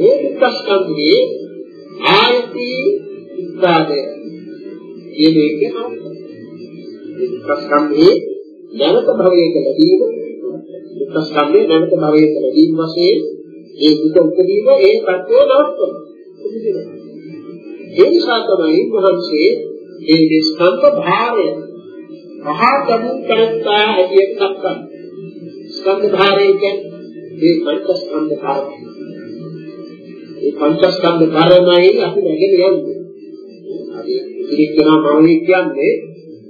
ඒ දුක්ඛස්කන්ධයේ ආයති ඉස්තාදය කියන එක දුක්ඛස්කන්ධයේ නැවත භවයක ලැබීම දුක්ඛස්කන්ධයේ නැවත භවයක ලැබීම වශයෙන් ඒ දුක උපදීම ඒ සත්‍යය නවත්වනවා විදිනවා. ඒ නිසා තමයි වහන්සේ මේ ස්කන්ධ භාරය මහා ගමු කරත්තා හැටියට දක්වන්නේ. ස්කන්ධ භාරය කියන්නේ මේ පංචස්කන්ධ භාරය. මේ පංචස්කන්ධ භාරමයි අපි නැගෙන යන්නේ. අපි ඉතිරිකනා මෞලික කියන්නේ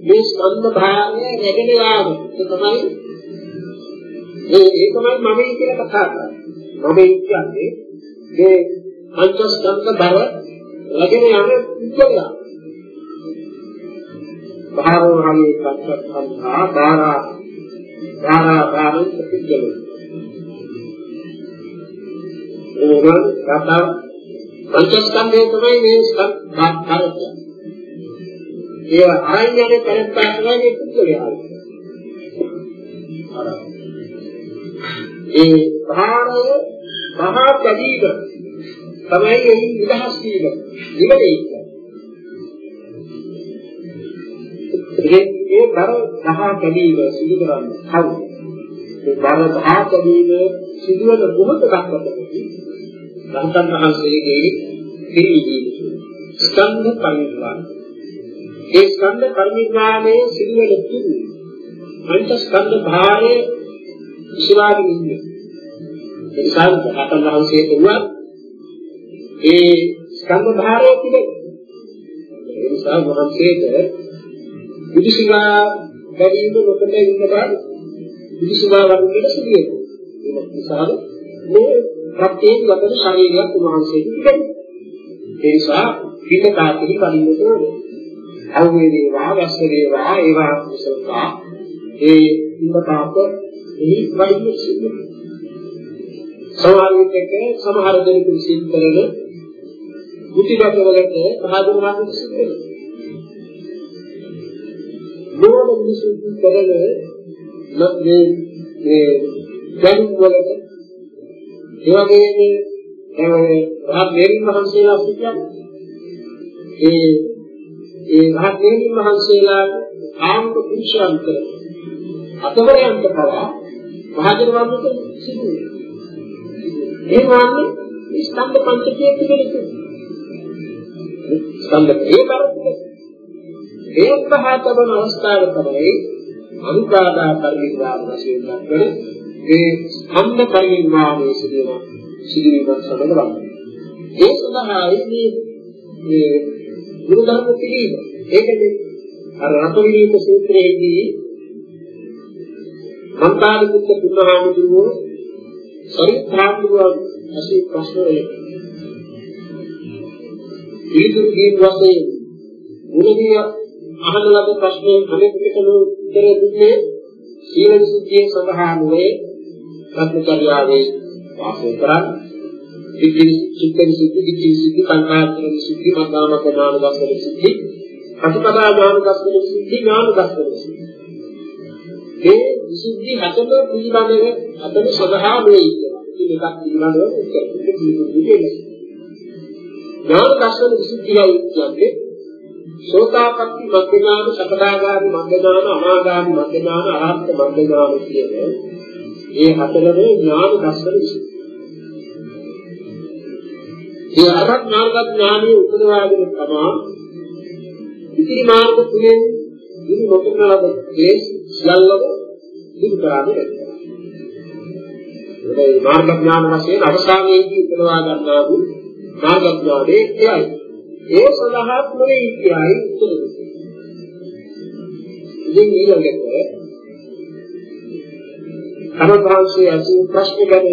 මේ ස්කන්ධ භාරය නැගෙන යාම. ඒ තමයි ඒ ඒකමයි මම කියලා කතා කරන්නේ. මම කියන්නේ මේ පංචස්කන්ධ බර නැගෙන යන පුද්ගලයා. භාවෝහමේ පංචස්කන්ධා බාරා බාරා බාරෝ පුද්ගලයා. ඕනම කතා පංචස්කන්ධය තමයි මේ ස්කන්ධ ඒ ආයතනයේ කරත්තා තමයි මේ පුද්ගලයා. ඒ ප්‍රාණය මහා පැදීම තමයි එහි නිදහස් වීම. නිවනේ ඒ ඒ බර මහා පැදීම සිදු කරන්නේ කවුද? ඒ බර මහා පැදීම සිදුවන මොහොත දක්වතදී රහතන් වහන්සේගේ පිළිවීම ස්කන්ධ පරිනිර්වාණ ඒ ස්කන්ධ පරිනිර්වාණයේ සිදුවන තුරු පංචස්කන්ධ භාවයේ විශ්වාසෙ ඉන්නේ. ඒ නිසා රහතන් වහන්සේ කියුවා ඒ ස්කන්ධ භාරය තිබෙනවා. ඒ නිසා වහන්සේට විදුසිවා බැරිම නොකොට ඉන්න බෑ. විදුසිවා වර්ගයට සිදුවෙනවා. ඒ නිසා මේ ප්‍රත්‍යේක ගතන ශරීරයක් උන්වහන්සේට තිබෙනවා. ඒ නිසා හිත කාටෙහි කලින්ට ඕනේ. අවුවේ වේවා, වැස්ස වේවා, ඒවා කුසලතා ඒ ඉන්නතාවක එහි වයින් සිද්ධ සමහර විටක සමහර දෙනෙකු සිද්ධ කරන මුතිගත වලට පහදු මාර්ග සිද්ධ වෙනවා. මොන මිනිසු කරන මේ මේ දැන් වලට? ඒ වගේම ඒ රහත් මේරින් මහන්සියලා සිටියන්නේ ඒ ඒ රහත් මේරින් මහන්සියලාට ආම්ක පුරුෂයන්ට අතවරයන්ට පවා මහජන වර්ගයට සිදු වෙනවා. ඒ වන්නේ ස්කන්ධ පංචකයේ තිබෙන එක. ස්කන්ධ ඒ කරන්නේ ඒ පහතවන අවස්ථාව තමයි අනුපාදා පරිවිවාහ වශයෙන් දක්වන ඒ ස්කන්ධ පරිවිවාහයේ සිදුවන සිදුවීමක් සමගවන්නේ. ඒ සඳහායි මේ මේ ගුරු ධර්ම පිළිම ඒකනේ අර රතවිරීම සූත්‍රයේදී මන්තාලිකුත් පුණාමතුරු සරිත්‍රාමුරුවන් ඇසී ප්‍රශ්නයේ. ඊදුරු දීන් වශයෙන් මුලදී අහන ලද ප්‍රශ්නයේ අනෙකටම උත්තර දුන්නේ සීල විසුද්ධිය සඳහා නෙවේ සත්‍යචර්යාවේ වාසය කරන් සිද්ධි චිත්ත විසුද්ධි දිට්ඨි විසුද්ධි සංකාරතන විසුද්ධි මග්ගාමක ඥාන දර්ශන විසුද්ධි ප්‍රතිපදා ඥාන දර්ශන විසුද්ධි ඥාන දර්ශන විසුද්ධි මේ විසුද්ධි හතම පිළිබඳව හතම සඳහා මේ ඉතින් එකක් පිළිබඳව උත්තර දෙන්න. ඥාන දර්ශන විසුද්ධියයි කියන්නේ සෝතාපට්ටි මග්ගඥාන සකදාගාමි මග්ගඥාන අනාගාමි මග්ගඥාන අරහත් මග්ගඥාන කියන මේ හතරම ඥාන දර්ශන විසුද්ධිය. මේ අරහත් මාර්ග ඥානිය උපදවාගෙන තමයි ඉතිරි මාර්ග තුනෙන් ඉනි නොකරනලද ඒ සියල්ලම ඉදි කරන්නේ නැහැ. ඒ මාර්ග ඥාන වශයෙන් අවසානයේදී උපදවා ගන්නා වූ මාර්ග ඥානයේ එයයි. ඒ සඳහා මොලේ ඉතිහායි උතුරු. ඉතින් ඊළඟට අනුභවසේ අසු ප්‍රශ්න ගැන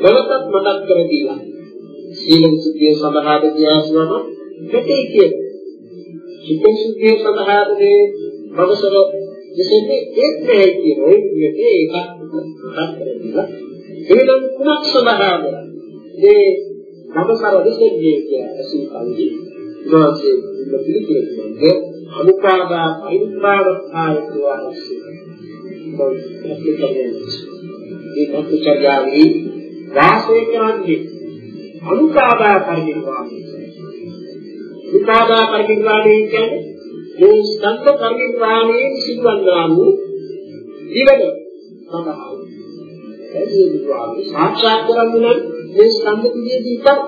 බලතත් මතක් කර දීලා සීල විසුද්ධිය සඳහාද කියාසුවම දෙතේ කියන. සීල විසුද්ධිය සඳහාද මේ අවසර විශේෂයෙන් එක් නැහැ කියන ඔය විදිහට ඒකක් මතක් කරගන්න. එහෙනම් කුමක් සඳහාද? මේ අවසර විශේෂයේ කියන අසු කල්හි ඊළඟට ඉන්න පිළිතුරේ අනුපාදා පරිත්‍රාණාය කියවන්නේ. ඒ පත්‍චර්යාවේ වාසය කරන්නේ අනුපාදා පරිනිර්වාණය. අනුපාදා පරිනිර්වාණය කියන්නේ මේ ස්කන්ධ පරිනිර්වාණයෙන් සිදුවන්නා වූ ජීවන සඳහා. ඒ නිර්වාණය සාක්ෂාත් කරගන්න මේ ස්කන්ධ පිළිදී ඉතින්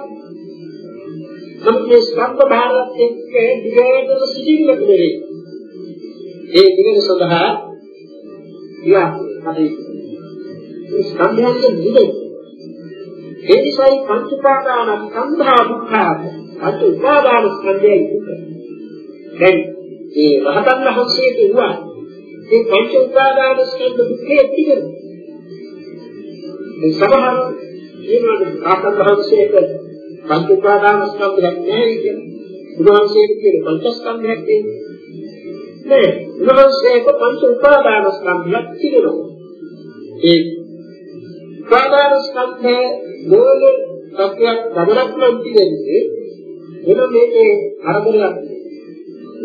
නමුත් මේ ස්කන්ධ භාරයත් එක්ක දිගටම සිටින්නට නෙවෙයි. ඒ දිගට සඳහා යා හරි. ස්කන්ධයන්ගේ නිදේ. ඒ නිසායි පංච උපාදාන ස්කන්ධා දුක්ඛා පංච උපාදාන ස්කන්ධයයි දුක. දැන් මේ රහතන් වහන්සේ කියුවා මේ පංච උපාදාන ස්කන්ධ දුකේ තිබෙනවා. මේ සමහර කියනවා රහතන් වහන්සේට පංච උපාදාන ස්කන්ධයක් නැහැ කියන. උන්වහන්සේට කියන පංචස්කන්ධයක් තියෙනවා. නෑ උන්වහන්සේට පංච උපාදාන ස්කන්ධයක් තිබෙනවා. ඒ උපාදාන ස්කන්ධයේ මූල සත්‍යයක් ගමනක් නම් තියෙන්නේ එන මේකේ අරමුණක්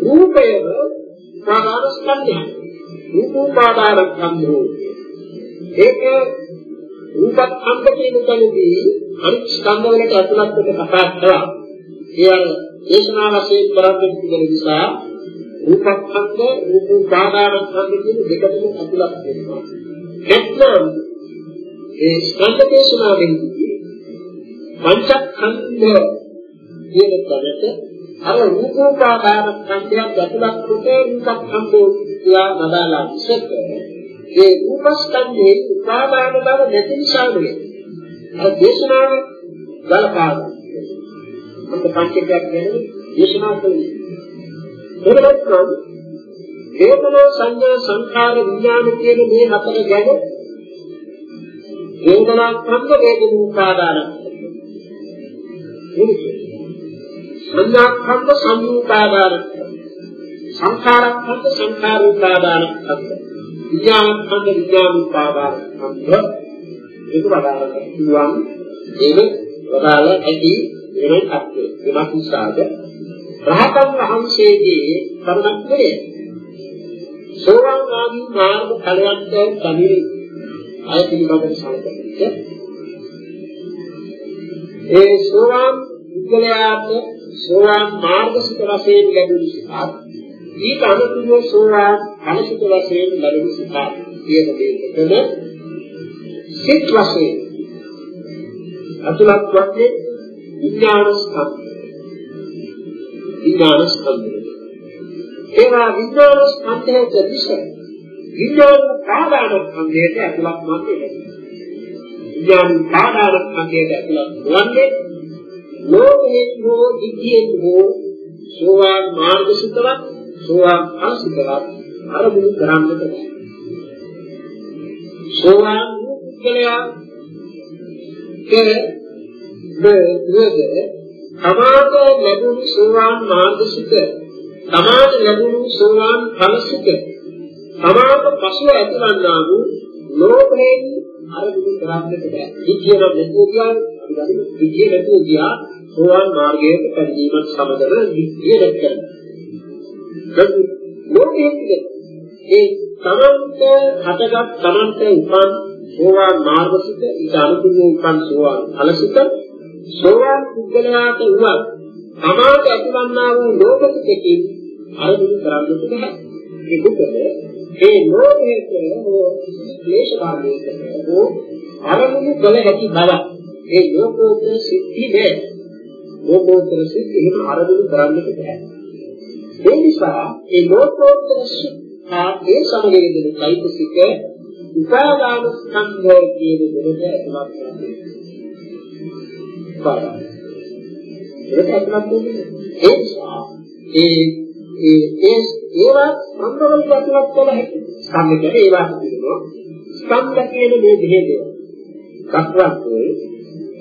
රූපය උපාදාන ස්කන්ධයක්. රූප උපාදාන ස්කන්ධෝ ඒක රූපස්කන්ධ කියන තැනදී අනිත් ස්කන්ධ වලට ඇතුළත් වෙන්න කතා කරා. ඒ අර දේශනා වශයෙන් කරන්නේ තිබෙන නිසා රූපස්කන්ධ රූප උපාදාන ස්කන්ධ කියන දෙකටම ඇතුළත් වෙනවා. එත්නම් ඒ ස්කන්ධ දේශනාවෙන්දී පංචස්කන්ධ කියන තැනට අර රූප උපාදාන ස්කන්ධයක් ඇතුළත් කොට රූපස්කන්ධෝ කියා බදාලා ඉස්සෙත් ඒ රූපස්කන්ධේ උපාදාන බව නැති නිසා නෙවෙයි. අර දේශනාව ගලපා ගන්න. මොකද පංචකයක් කියන්නේ දේශනා කළේ. ඒකත් වේදනා සංඥා සංඛාර විඥාන කියන මේ හතර ගැන වේදනා ස්කන්ධ වේදනා උපාදාන. සංඥා ස්කන්ධ සංයුතාදාන. සංඛාර ස්කන්ධ සංඛාර උපාදාන. විඥානස්කන්ධ විඥානුපාදාන සම්බ ඒක වදාළා පුළුවන් ඒක වදාළ ඇති වෙනත් අත්දේ වෙනත් නිසාද රහතන් වහන්සේගේ කරුණක් නෙවේ සෝවාන් ආදී මාර්ග ඵලයන්ට කමිරි අය පිළිබඳව සමතන්නේ ඒ සෝවාන් විද්‍යාලයට සෝවාන් මාර්ගසිත වශයෙන් ලැබුණු සිතාත් ඊට අනුකූලව සෝවාන් අනුසිත වශයෙන් ලැබෙන සිත කියන දෙයකද සිත් වශයෙන් අතුලත් වන්නේ විඥාන ස්කන්ධ විඥාන ස්කන්ධ ඒවා විඥාන ස්කන්ධයේ දිශ විඥාන පාදාන ස්කන්ධයට අතුලත් වන්නේ විඥාන පාදාන ස්කන්ධයට අතුලත් වන්නේ ලෝකේ හෝ දිග්ගියෙන් හෝ සෝවාන් මාර්ගසිතවත් සෝවාන් අංශිකවත් අරමුණු කරන්නට බෑ. සෝවාන් පුද්ගලයා කෙරෙද තමාට ලැබුණු සෝවාන් මාර්ගසිත තමාට ලැබුණු සෝවාන් ඵලසිත තමාට පසුව ඇතිවන්නා වූ ලෝභයෙන් අරමුණු කරන්නට බෑ. විද්‍යාව නැතුව ගියා අපි දන්නේ විද්‍යාව නැතුව ගියා සෝවාන් මාර්ගයට පැමිණීමත් සමගම විද්‍යාව දැක්කනවා. ලෝකයේ ඒ තමන්ට හටගත් තමන්ට උපන් සෝවාන් මාර්ගසිත ඊට අනුකූලව උපන් සෝවාන් ඵලසිත සෝවාන් පුද්ගලයාට උවත් තමාට ඇතිවන්නා වූ ලෝකසිතකින් අරමුණු කරන්නට බෑ ඒ දුකද ඒ ලෝකයට හෝ ක්ලේශ භාගයකට හෝ අරමුණු කළ හැකි බව ඒ ලෝකෝත්තර සිද්ධි නෑ ලෝකෝත්තර සිද්ධි එහෙම අරමුණු කරන්නට බෑ ඒ නිසා ඒ ලෝකෝත්තර සුඛා ඒ සමග යෙදෙන চৈতසික උපාදාන ස්කන්ධය කියන දෙයට ඇතුළත් වෙනවා. ඒක ඇතුළත් වෙන්නේ ඒ නිසා ඒ ඒ ඒ ඒවා සම්බවලට ඇතුළත් කළ හැකි. ස්කන්ධ කියන්නේ ඒවා පිළිගන්නවා. ස්කන්ධ කියන මේ දෙහෙද. සත්‍යත්වයේ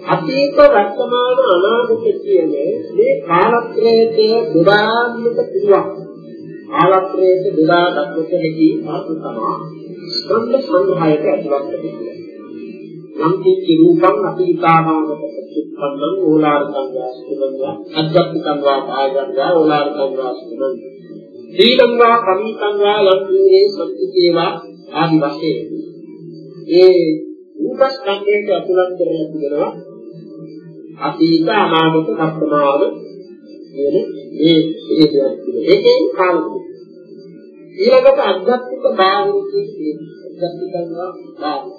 අතීත වර්තමාන අනාගත කියන මේ කාලත්‍රයේද බෙදාන්නට පුළුවන්. කාලත්‍රයේද බෙදා දක්වත හැකි ආතු තමයි ස්කන්ධ සංග්‍රහයට ඇතුළත් වෙන්නේ. යම් කිසි රූපං අතීතානාගත චිත්තං ඕලාරකං වාස්තුමං අධ්‍යාත්මිකං වා කායං ඕලාරකං වාස්තුමං දීලං වා කමිතං වා යම් දීනේ සම්පිතේවා ආදි වශයෙන් ඒ රූපස්කන්ධයට ඇතුළත් කරගෙන තිබෙනවා අතීත අනාගත වර්තමාන කියන මේ හේතුවක් තිබෙනවා. ඒකෙන් කාලය. ඊළඟට අධ්‍යාත්මික භාවය කියන්නේ අධ්‍යාත්මිකව භාවය.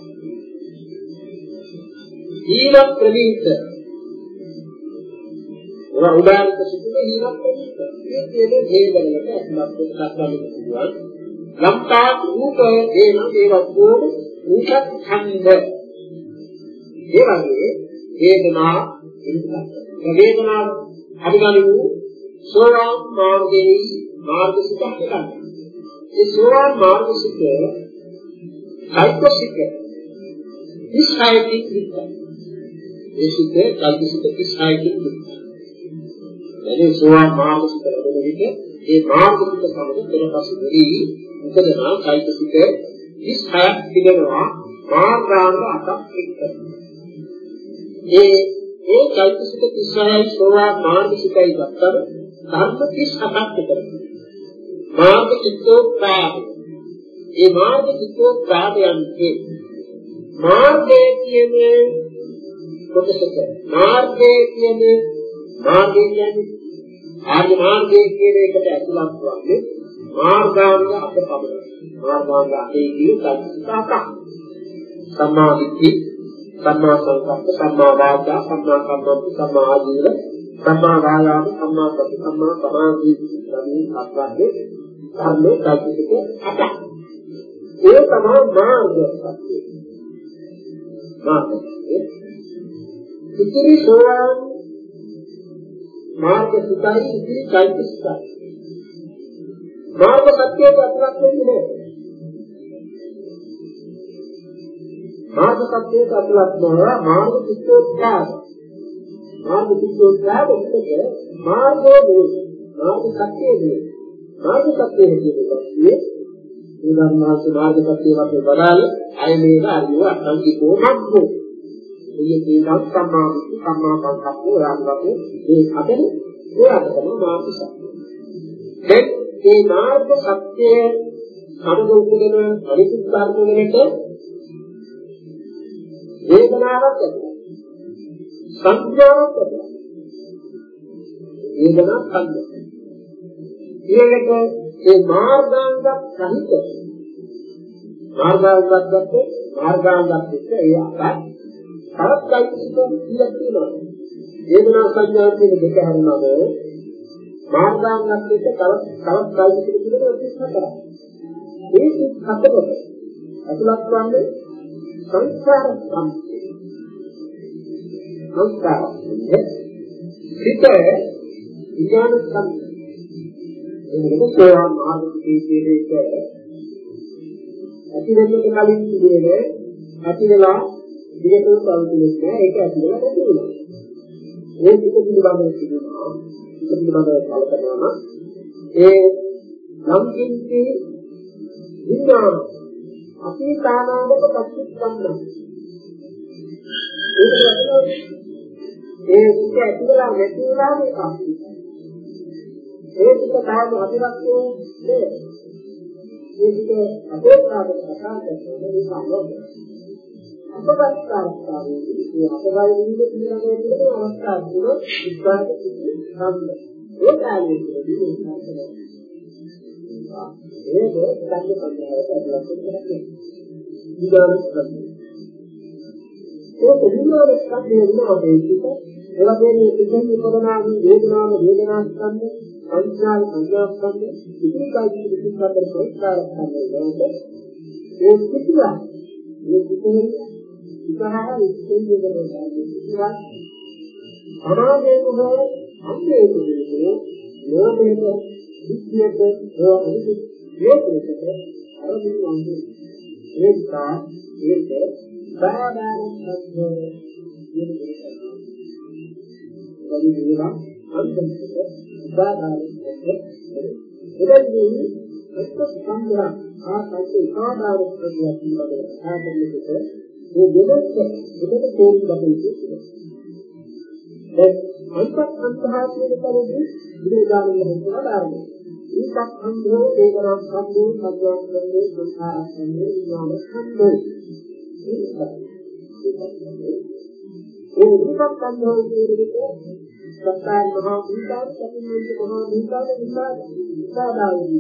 ඊළඟ ප්‍රවීත ඒවා උදාරික සිතුන හීනක් වෙන්නේ. මේ කියන්නේ හේවලට අත්ලක් දක්වන්න පුළුවන්. ලම්කා රූප ඒන ඒවා කොහොම රූප ඡන්ද. ඒ වගේ වේදනා වේදනාව අභිගනු සෝවාන් මාර්ගයේ මාර්ගසිත ගන්න. ඒ සෝවාන් මාර්ගසිත චෛතසික 36කින් විතර. ඒ සිත චෛතසික 36කින් විතර. එනේ සෝවාන් මාර්ගසිත ලැබෙන විට ඒ මාර්ගසිත සමග පෙරපසු වෙවි උපදනා චෛතසික 36ක් තිබෙනවා මාර්ගාංග 8ක් එක්ක. ඒ ඒ චෛතසික 36යි සෝවාන් මාර්ගසිතයි ගත්තම ධර්ම 37ක් විතර. මාර්ග චිත්තෝත්පාද ඒ මාර්ග චිත්තෝත්පාදයන්ගේ මාර්ගයේ කියන්නේ කොටසක මාර්ගයේ කියන්නේ මාර්ගය කියන්නේ ආර්ය මාර්ගයේ කියන එකට ඇතුළත් වන්නේ මාර්ගාංග අප පමණයි මාර්ගාංග අපේ කියන සත්‍යතාවක් සම්මා දිට්ඨි සම්මා සංකප්ප සම්මා වාචා සම්මා කම්මන්ත සම්මා ආජීව සම්මා වායාම සම්මා සති සම්මා සමාධි යන්නේ අත්වන්නේ ධර්මයේ සත්‍යක අට ඒ තමයි මාර්ග සත්‍යය මාර්ගය. ඉතිරි සෝවාන් මාර්ග සුතයි ඉතිරි චෛතසිකයි. මාර්ග සත්‍යයට අත්ලක් වෙන්නේ නැහැ. මාර්ග සත්‍යයට අතුලත් නොවන මාර්ග චිත්තෝත්පාද මාර්ග චිත්තෝත්පාද එකට මාර්ගයේ නේ මාර්ග සත්‍යයේ නේ මාර්ග සත්‍යයේ කියන්නේ උදාහරණයක් මාර්ග සත්‍යය වගේ බදාල අය මේක අරියව අසංකීකෝ මග්ගෝ. මේ කියන සම්මා විසි සම්මා සංකප්පෝ යාමකේ මේ හතරේ ඒ අතරම මාර්ග සත්‍යය දැන් මේ මාර්ග සත්‍යයේ සමග උපදින අනිත් ධර්ම වලට වේදනාවක් ඇති. සංඥාවක් ඇති. වේදනා සංඥා. ඊළඟට මේ මාර්ගාංග සහිත. මාර්ගාංගයක් ගත්තේ මාර්ගාංගයක් එක්ක ඒ අතර තවත් කයිසිකයක් තියෙනවා වේදනා සංඥා කියන දෙක හැරුණාම මාර්ගාංගයක් එක්ක තවත් තවත් කයිසිකයක් තියෙනවා. 34ක් ඒ 34 අතුලත් වන්නේ සංස්කාර සම්පේ සංස්කාර සිත විඥාන සම්පේ එන්නක සෝවාන් මාර්ගයේ කියන එක ඇති වෙන්න කලින් කියන්නේ ඇති වෙලා දිගටම පවතින්නේ නැහැ ඒක ඇති වෙලා නැති වෙනවා ඒ සිත පිළිබඳව කියනවා සිත පිළිබඳව කල්පනාම ඒ නම් කින්ති විඥාන අපේ කානාවක පස්සුප්පන්න ඒ දුක ඇතිවලා නැති වෙලා මේක ඒ දුක තාම අතිරක්කෝ නේ ඒ දුක අපේක්ෂාවට කතා කරන්නේ මේක අලෝක අපබස්කාරස්තාවේදී මේ අපබල විදිහට පිළිගන්න තියෙන අවස්ථා තුන විස්වාද කිසි සම්බ ඒ කාලයේදී මේක කරන්නේ ඒක සංජ සංඥාවට අදලක් කරන්නේ. විඥාන ස්කන්ධය. ඒක විඥාන ස්කන්ධය වුණාම ඒක ඒ වගේම ඉතින් උපදනාදී වේදනාම වේදනා ස්කන්ධය, සංඥා සංඥා ස්කන්ධය, ඉතිරි කායික විචින්තන ප්‍රස්කාර ස්කන්ධය වලට ඒ කිසිවා මේ කිසිම ඉතහා ඉස්කෙන්නේ කරනවා. කිසිවා අනාදේ මොහේ අන්දේ මොහේ ලෝභයේ විද්‍යට හොයන්නේ ඒකකට අරමුණු වන්නේ ඒක ඒක සාධාරණ සත්‍යය කියන එක. වලි දේවා අන්තිමට සාධාරණ සත්‍යය. එදෙන්නේ එක්ක සම්බර ආ සත්‍ය සාධාරණ සත්‍යය පිළිබඳව ආදෙන්නකොට මේ දෙදෙක දෙදෙක තේරුම් ගන්න ඉතිරි. දැන් අන්තක් අන්තහාත්මක කරන්නේ විදේදානෙ හොයලා ආරම්භ. ඒකත් අන්ධෝ වේදනා සම්දේ සම්දෝෂයේ දුක්ඛාරන්නේ විඥාන සම්දේ. ඒ විපත් අන්ධෝ කියන්නේ සත්‍යයන් මහා භූතාන සතිමන්ත මහා භූතාන විපාද විපාදාවි.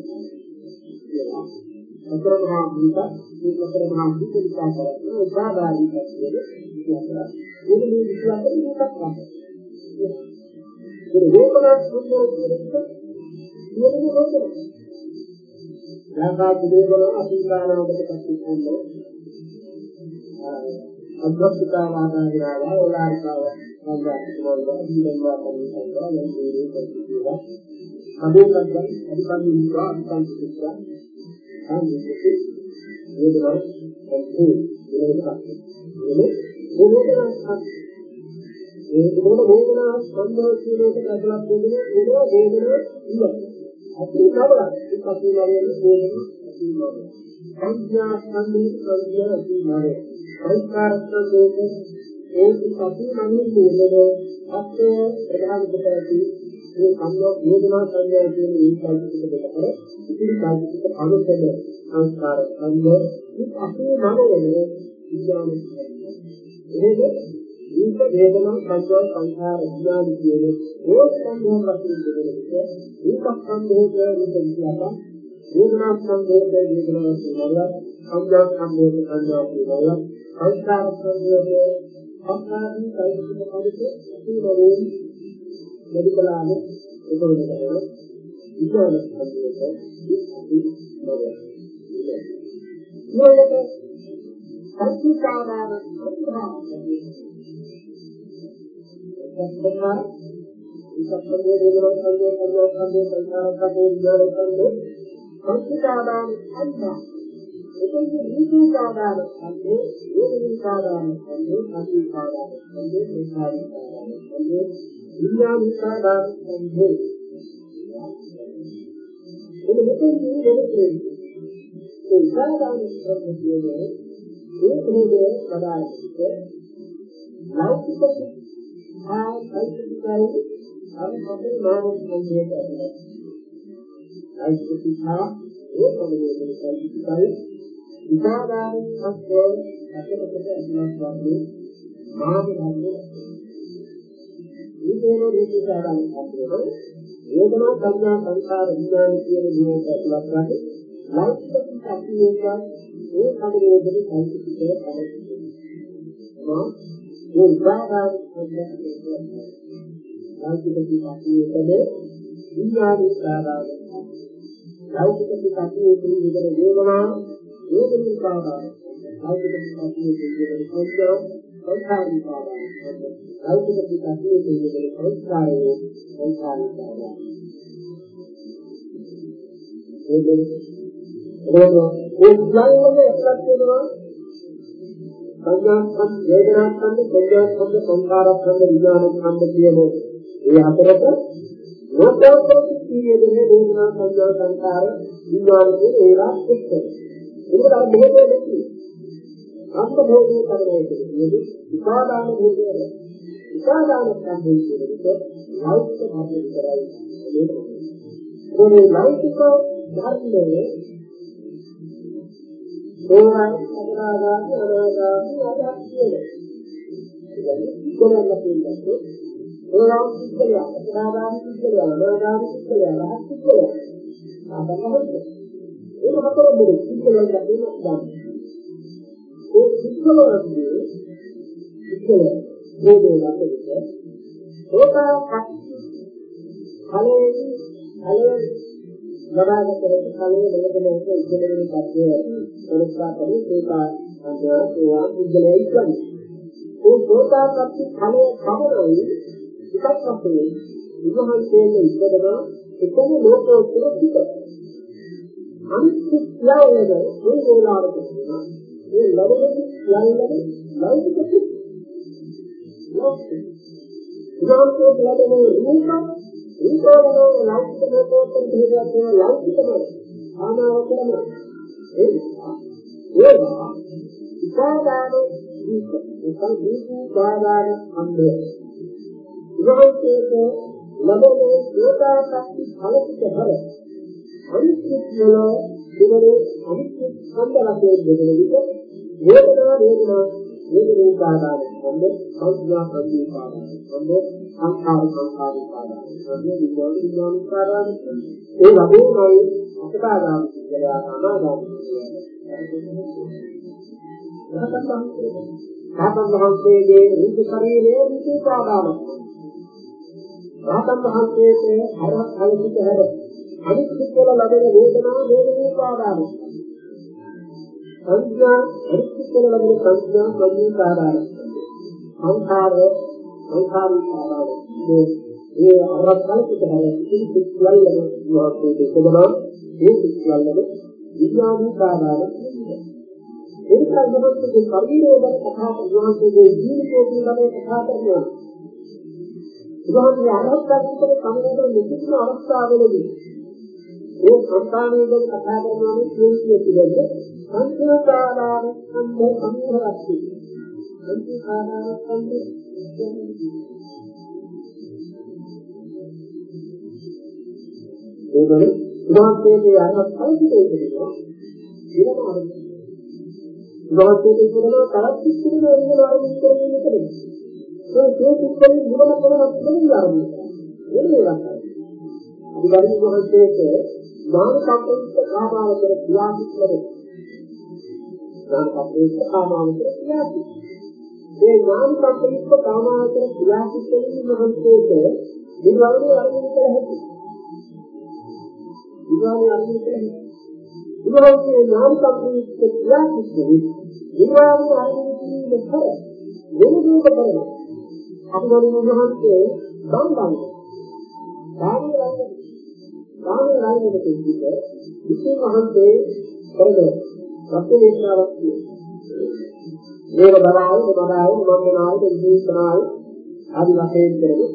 අතර මහා භූත මේ අතර මහා භූත විපාද කරන්නේ විපාදාවි කියන්නේ. ඒක මේ විශ්වාසයෙන් එකක් ගන්න. ඒ වේදනා සම්බන්ධ කියන්නේ කියන්නේ වේදනා. යාකාත් වේදනා අතීතානාගත කප්පින්නේ අද්වක්තාවාදා විරාවා ඕලාරිකාව සංගාතිකවල අදීනවා පරිසංගා යම් දේ කරතිවා අදේකත් අදිපන් විවා අදිපන් සිතා ආනිකේ වේදනා සම්පූ වෙනකක් එනේ වේදනා ඒ ඒකට වේදනා සම්බන්ධ කියන එකට අදලක් දෙන්නේ ඒක වේදනා ඉන්න අපි නවලා. ඒක අපි නවලා වේදනා අපි නවලා සංඥා සංදේශ සංඥා අපි නවලා සංස්කාර සංදේශ ඒක අපි මනින්නේ අත්ය ප්‍රධාන කොට ඇති මේ සංයෝග වේදනා සංඥා කියන මේ කායික දෙකතර ඉතිරි කායික අනුසද සංස්කාර සංයෝග මේ අපේ මනෝවේ විඥාන ඒක රූප වේදනා සංඥා සංඛාර විඥාන කියන ඒ සංයෝග වශයෙන් දෙකෙත් රූප සංදේශ රූප විඥාන වේදනා සංදේශ වේදනා සංඥා සංඥා සංදේශ සංඥා කියන සංස්කාර සංයෝග අත්කාරී කායික පරිදි සීලයෙන් මෙදිකලාම ඒකවල කරන විචාර සංකේත අපි නෝය. මේක සංකීර්ණාන අනුභවය. සම්බන්ධන ඉස්සක්කේ දේවල් සංකේත සංකේත සංකේත සංකාරකේ විඥාන සංකේත සංකීර්ණාන අනුභවය එතෙන්දී දීපාදාන සම්මේ වේදිකාදාන සම්මේ අදීපාදාන සම්මේ මේකාදාන සම්මේ විඥානිකාදාන සම්මේ එතන මෙතෙන්දී දෙන්නේ ඒ ඉකාදාන සම්මේ ඒ කෙනේ පදාර්ථයේ ලෞකික ආ කල්පිතයි අර අපේ මානව සම්මේයට ඇතුළත් ලෞකික ආ ඒ සම්මේයට කල්පිතයි විපාදාන සත්‍යය අතකට ඇතුළත් වන්නේ මාන ධර්මයේ ඊටේන විපාදාන සත්‍යය වේදනා සංඥා සංකාර විඥාන කියන මේක ඇතුළත් වන්නේ ලෞකික සත්‍යයක ඒ කඩේදී කල්පිතේ පරිදි මා මේ විපාදාන සත්‍යය ලෞකික සත්‍යයකදී විඥාන විපාදාන ලෞකික සත්‍යයේ විදිහට වේදනා ඒකෙන් පාදාන ආයතන පිටියේ තියෙන සංඥා සංඛාරී පාදාන ආයතන පිටියේ තියෙන සංස්කාරයේ සංඛාරී පාදාන ඒකෙන් රෝධ ඒ ස්ලයිවලේ එකක් තියෙනවා සංඥා සම් වේදනා සම්ද සංඥා සම්ද සංඛාර සම්ද විඥාන සම්ද කියන ඒ අතරට ලෝකෝත්තර සිද්ධියේ වේදනා සංඥා සංඛාර විඥාන කියන ඒවා එක්කයි ඒකට අර බෙහෙතේ දෙකයි. අත්ත භෝගයේ කරන්නේ කියන්නේ විපාදාන භෝගය. විපාදාන සම්බන්ධ කියන්නේ ලෞකික ධර්ම විතරයි. මේ ලෞකික ධර්මයේ සෝවාන් අනාගාමී අනාගාමී ආදී කියන්නේ. ඉතින් කියන්නේ සෝවාන් සිද්ධිය අනාගාමී සිද්ධිය අනාගාමී සිද්ධිය රහත් සිද්ධිය. ආදමහොත් ඒක හතර දෙනෙක් සිද්ධලෙන් ලැබෙන ගන්න. ඒ සිද්ධලවලදී සිද්ධල රෝධෝ ලැබෙන්නේ ඕකා කලේ කලේ ලබාගත කරේ කලේ ලැබෙන එක ඉගෙනගෙන පස්සේ පරිස්සා කරේ ඒකා අන්තෝවා සිද්ධලේ ඉන්නේ. ඒ සෝතා කප්පි කලේ කවරයි එකක් වශයෙන් ඉවහන්සේගේ ඉස්සරහා එකම ලෝකෝත්තර පිටක අනිත් සියල්ලද මේ වේලාවට කියනවා මේ ලැබෙන සියල්ලද ලෞකික සිත් ලෞකික ඉතින් ලැබෙන රූප රූපවල ලෞකික ලෝකෝත්තර දෙයක් ලෞකිකම ආනාවතරම ඒවා ඒවා ඉපාදාන දීක ඒකල් දීකු පාදාන අන්දය. ඉවහන්සේට ලැබෙන ඒකාසක්ති ඵලිත බල අනිත්‍ය වල දෙවනේ අනිත්‍ය සම්බලකයේ දෙවන විට වේදනා වේදනා වේදනා පාදාන සම්ද සංඥා සංදී පාදාන සම්ද සංඛාර සංඛාර පාදාන සම්ද විඥාන විඥාන පාදාන ඒ වගේමයි අසදාගාම කියලා අනාගාම සාතන් වහන්සේගේ රූප ශරීරයේ රූප පාදාන රහතන් වහන්සේට අරහත් ඵලසිත හැර අනිත් සිත්වල ලැබෙන වේදනාව වේදනෝපාදානයි. සංඥා අනිත් සිත්වල ලැබෙන සංඥා සංඥාකාරයි. සංඛාර සංඛාරික ආදානයි. මේ මේ අරහත් ඵලසිත හැර ඉතිරි සිත්වල ලැබෙන වාස්තේ දෙකවල ඒ සිත්වල ලැබෙන විඥානිකාදානයි. ඒකයි මොකද මේ පරිණෝධ කතා කරනවාගේ ජීවිතයේ පිළිබඳව කතා කරනවා. උදාහරණයක් අරහත්ත්වයට සම්බන්ධ නිසිතන අවස්ථාවලදී ඒ සංකාණයේ ගැන කතා කරනවා නම් කියන්නේ පිළිබඳ සංස්කාරාන සම්බන්ධ සම්මුහරක්ති. සංස්කාරාන සම්බන්ධ ඒකනේ උදාහරණයේ අරහත් කල්පිතේ කියනවා. ඊළඟ අරමුණ ගෝත්‍රයේ කියනවා තරත් කිසිම වෙන ආරම්භ කරන්නේ නැහැ. ඒ ඒ කිසිම මුලම කරනවත් නෙවෙයි ආරම්භ කරන්නේ. ඒක නේද? අනිවාර්ය මොහොතේක නාම සම්පූර්ණ කාමාවතර ක්‍රියාසිකලද. නාම සම්පූර්ණ කාමාවතර ක්‍රියාසික. ඒ නාම සම්පූර්ණ කාමාවතර ක්‍රියාසිකලද මොහොතේක නිර්වාණය ආරම්භ කර හැකියි. නිර්වාණය ආරම්භ කර හැකියි. ඉවරන්නේ නාම සම්පූර්ණ ක්‍රියාසිකලද නිර්වාණය ආරම්භ කිරීම කර වෙන දෙයක කරනවා. අපි ගන්නේ මොහොතේ සම්බන්ධ. කාමයේ රැඳෙන. කාමයේ රැඳෙන කෙනෙකුට විශේෂ මහන්සේ කරදර. සත්‍ය දේශනාවක් තියෙනවා. මේක බලාගෙන බලාගෙන මන්දනායි ජීවිතනායි ආදි වශයෙන් කරගෙන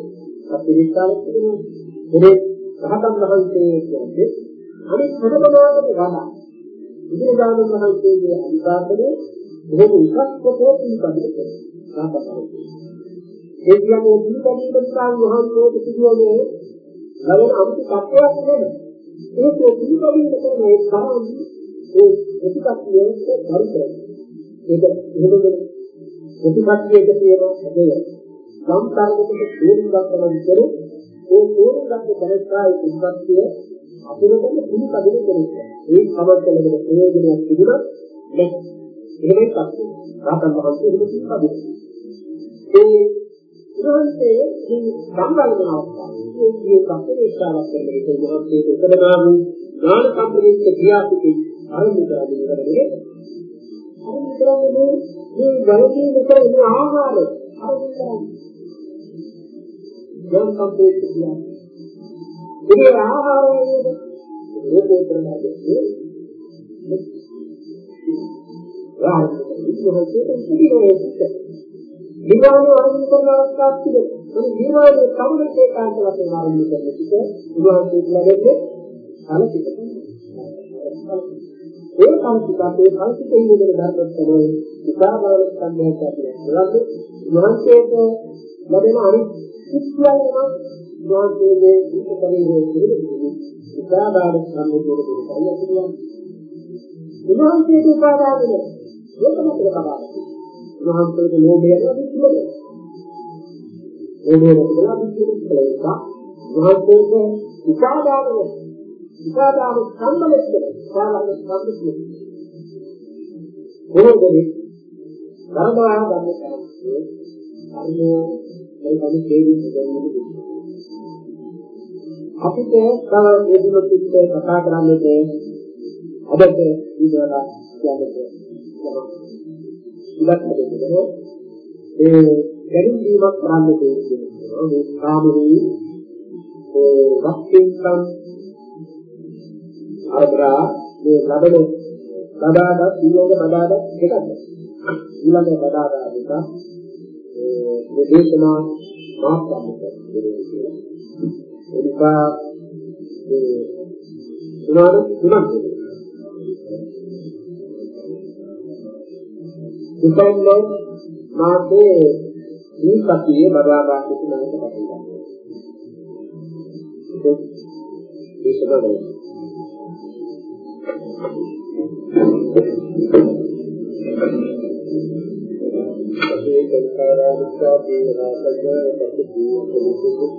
අපි විස්තරයක් තිබුණා. ඒ රහතන් වහන්සේ කියන්නේ අනිත් හැමදාමම ගාන. ඉතින් ගාන වහන්සේගේ අනිපාතනේ බොහෝ උසස් කොටෝ පිළිපදින කරනවා. ඒ කියන්නේ පිළිපදින නිසා වහන්සේට සිදුවන්නේ ලබන අමුතු තත්ත්වයක් නෙමෙයි. ඒක පිළිපදින කරන ඒ තරම් ඒ ප්‍රතිපත්තියේ පරිසරය. ඒක එහෙමද ප්‍රතිපත්තියක තියෙන හැදේ සම්පර්කයකට තේරුම් ගන්න විතර ඒ තේරුම් ගන්න දැනස්සායි ප්‍රතිපත්තිය අපිටම පිළිපදින කෙනෙක්. ඒ සමස්තලකට ප්‍රයෝජනයක් තිබුණා නැහැ. එහෙමයි පස්සේ රාතන් වහන්සේ එහෙම කිව්වා. ඒ උන්වහන්සේ මේ සම්බන්ධන අවස්ථාවේ මේ කප්පේශාවක් කරන එක උන්වහන්සේ උපදනා වූ ඥාන සම්ප්‍රේත ක්‍රියාසිතේ ආරම්භ කරගෙන කරන්නේ ආරම්භ කරන්නේ මේ ගණකේ විතර ඉන්න ආහාර ආරම්භ කරන්නේ ඥාන සම්ප්‍රේත ක්‍රියාසිත. ඒ ආහාරයේ රූපෝත්තරණයේ නිර්වාණය වර්ණන කරන අවස්ථාවක් තිබෙනවා. මේ නිර්වාණය කවුරුත් ඒකාන්ත වශයෙන් වර්ණනය කරන විට නිර්වාණය ලැබෙන්නේ අනිතික. ඒ කන්තිකේ කන්තිකේ ඉන්න ධර්මස්තරේ විකාරවල සම්බන්ධයක් තියෙනවා. නිර්වාණයට ලැබෙන අනිත් සිත්යන්ම නිර්වාණයේ දීපකලේ කියන්නේ විකාරවල සම්බන්ධයක් තියෙනවා. නිර්වාණයට උපාදානය ඒකම කියලා කතා උන්වහන්සේට ලෝභය නැතිවෙන්නේ. ලෝභය නැතිවලා විචිකිච්ඡා එක උන්වහන්සේට උපාදානය උපාදාන සම්බලෙත් සාලක සම්බුද්ධිය. මොනෝදේ ධර්මවා ගන්න කරන්නේ? අරියෝ මේකම හේතු දෙන්නේ. අපිට තව එදිනෙක කතා කරන්නේ අදට ඊළඟ කියන්නේ ඉවත් දෙන්නේ ඒ ගැටුම් වීමක් කරන්න තියෙනවා. මේ කාමරේ ඒ වස්තුන්කම් අරබරා මේ ලබන බදාද ඊළඟ බදාද එකක්ද? ඊළඟ බදාද එක මේ දේශනා මාත්‍රාමක දෙන්නේ ඒ නිසා ඒ සුණාන තුනක් ඉතින්ලෝ මාසේ මේ සතියේ බදාගා සිටිනකට පටන් ගන්නවා. ඒක ඒකවල ඒ සංකාරානිකා පේනාසක පසු දුක දුක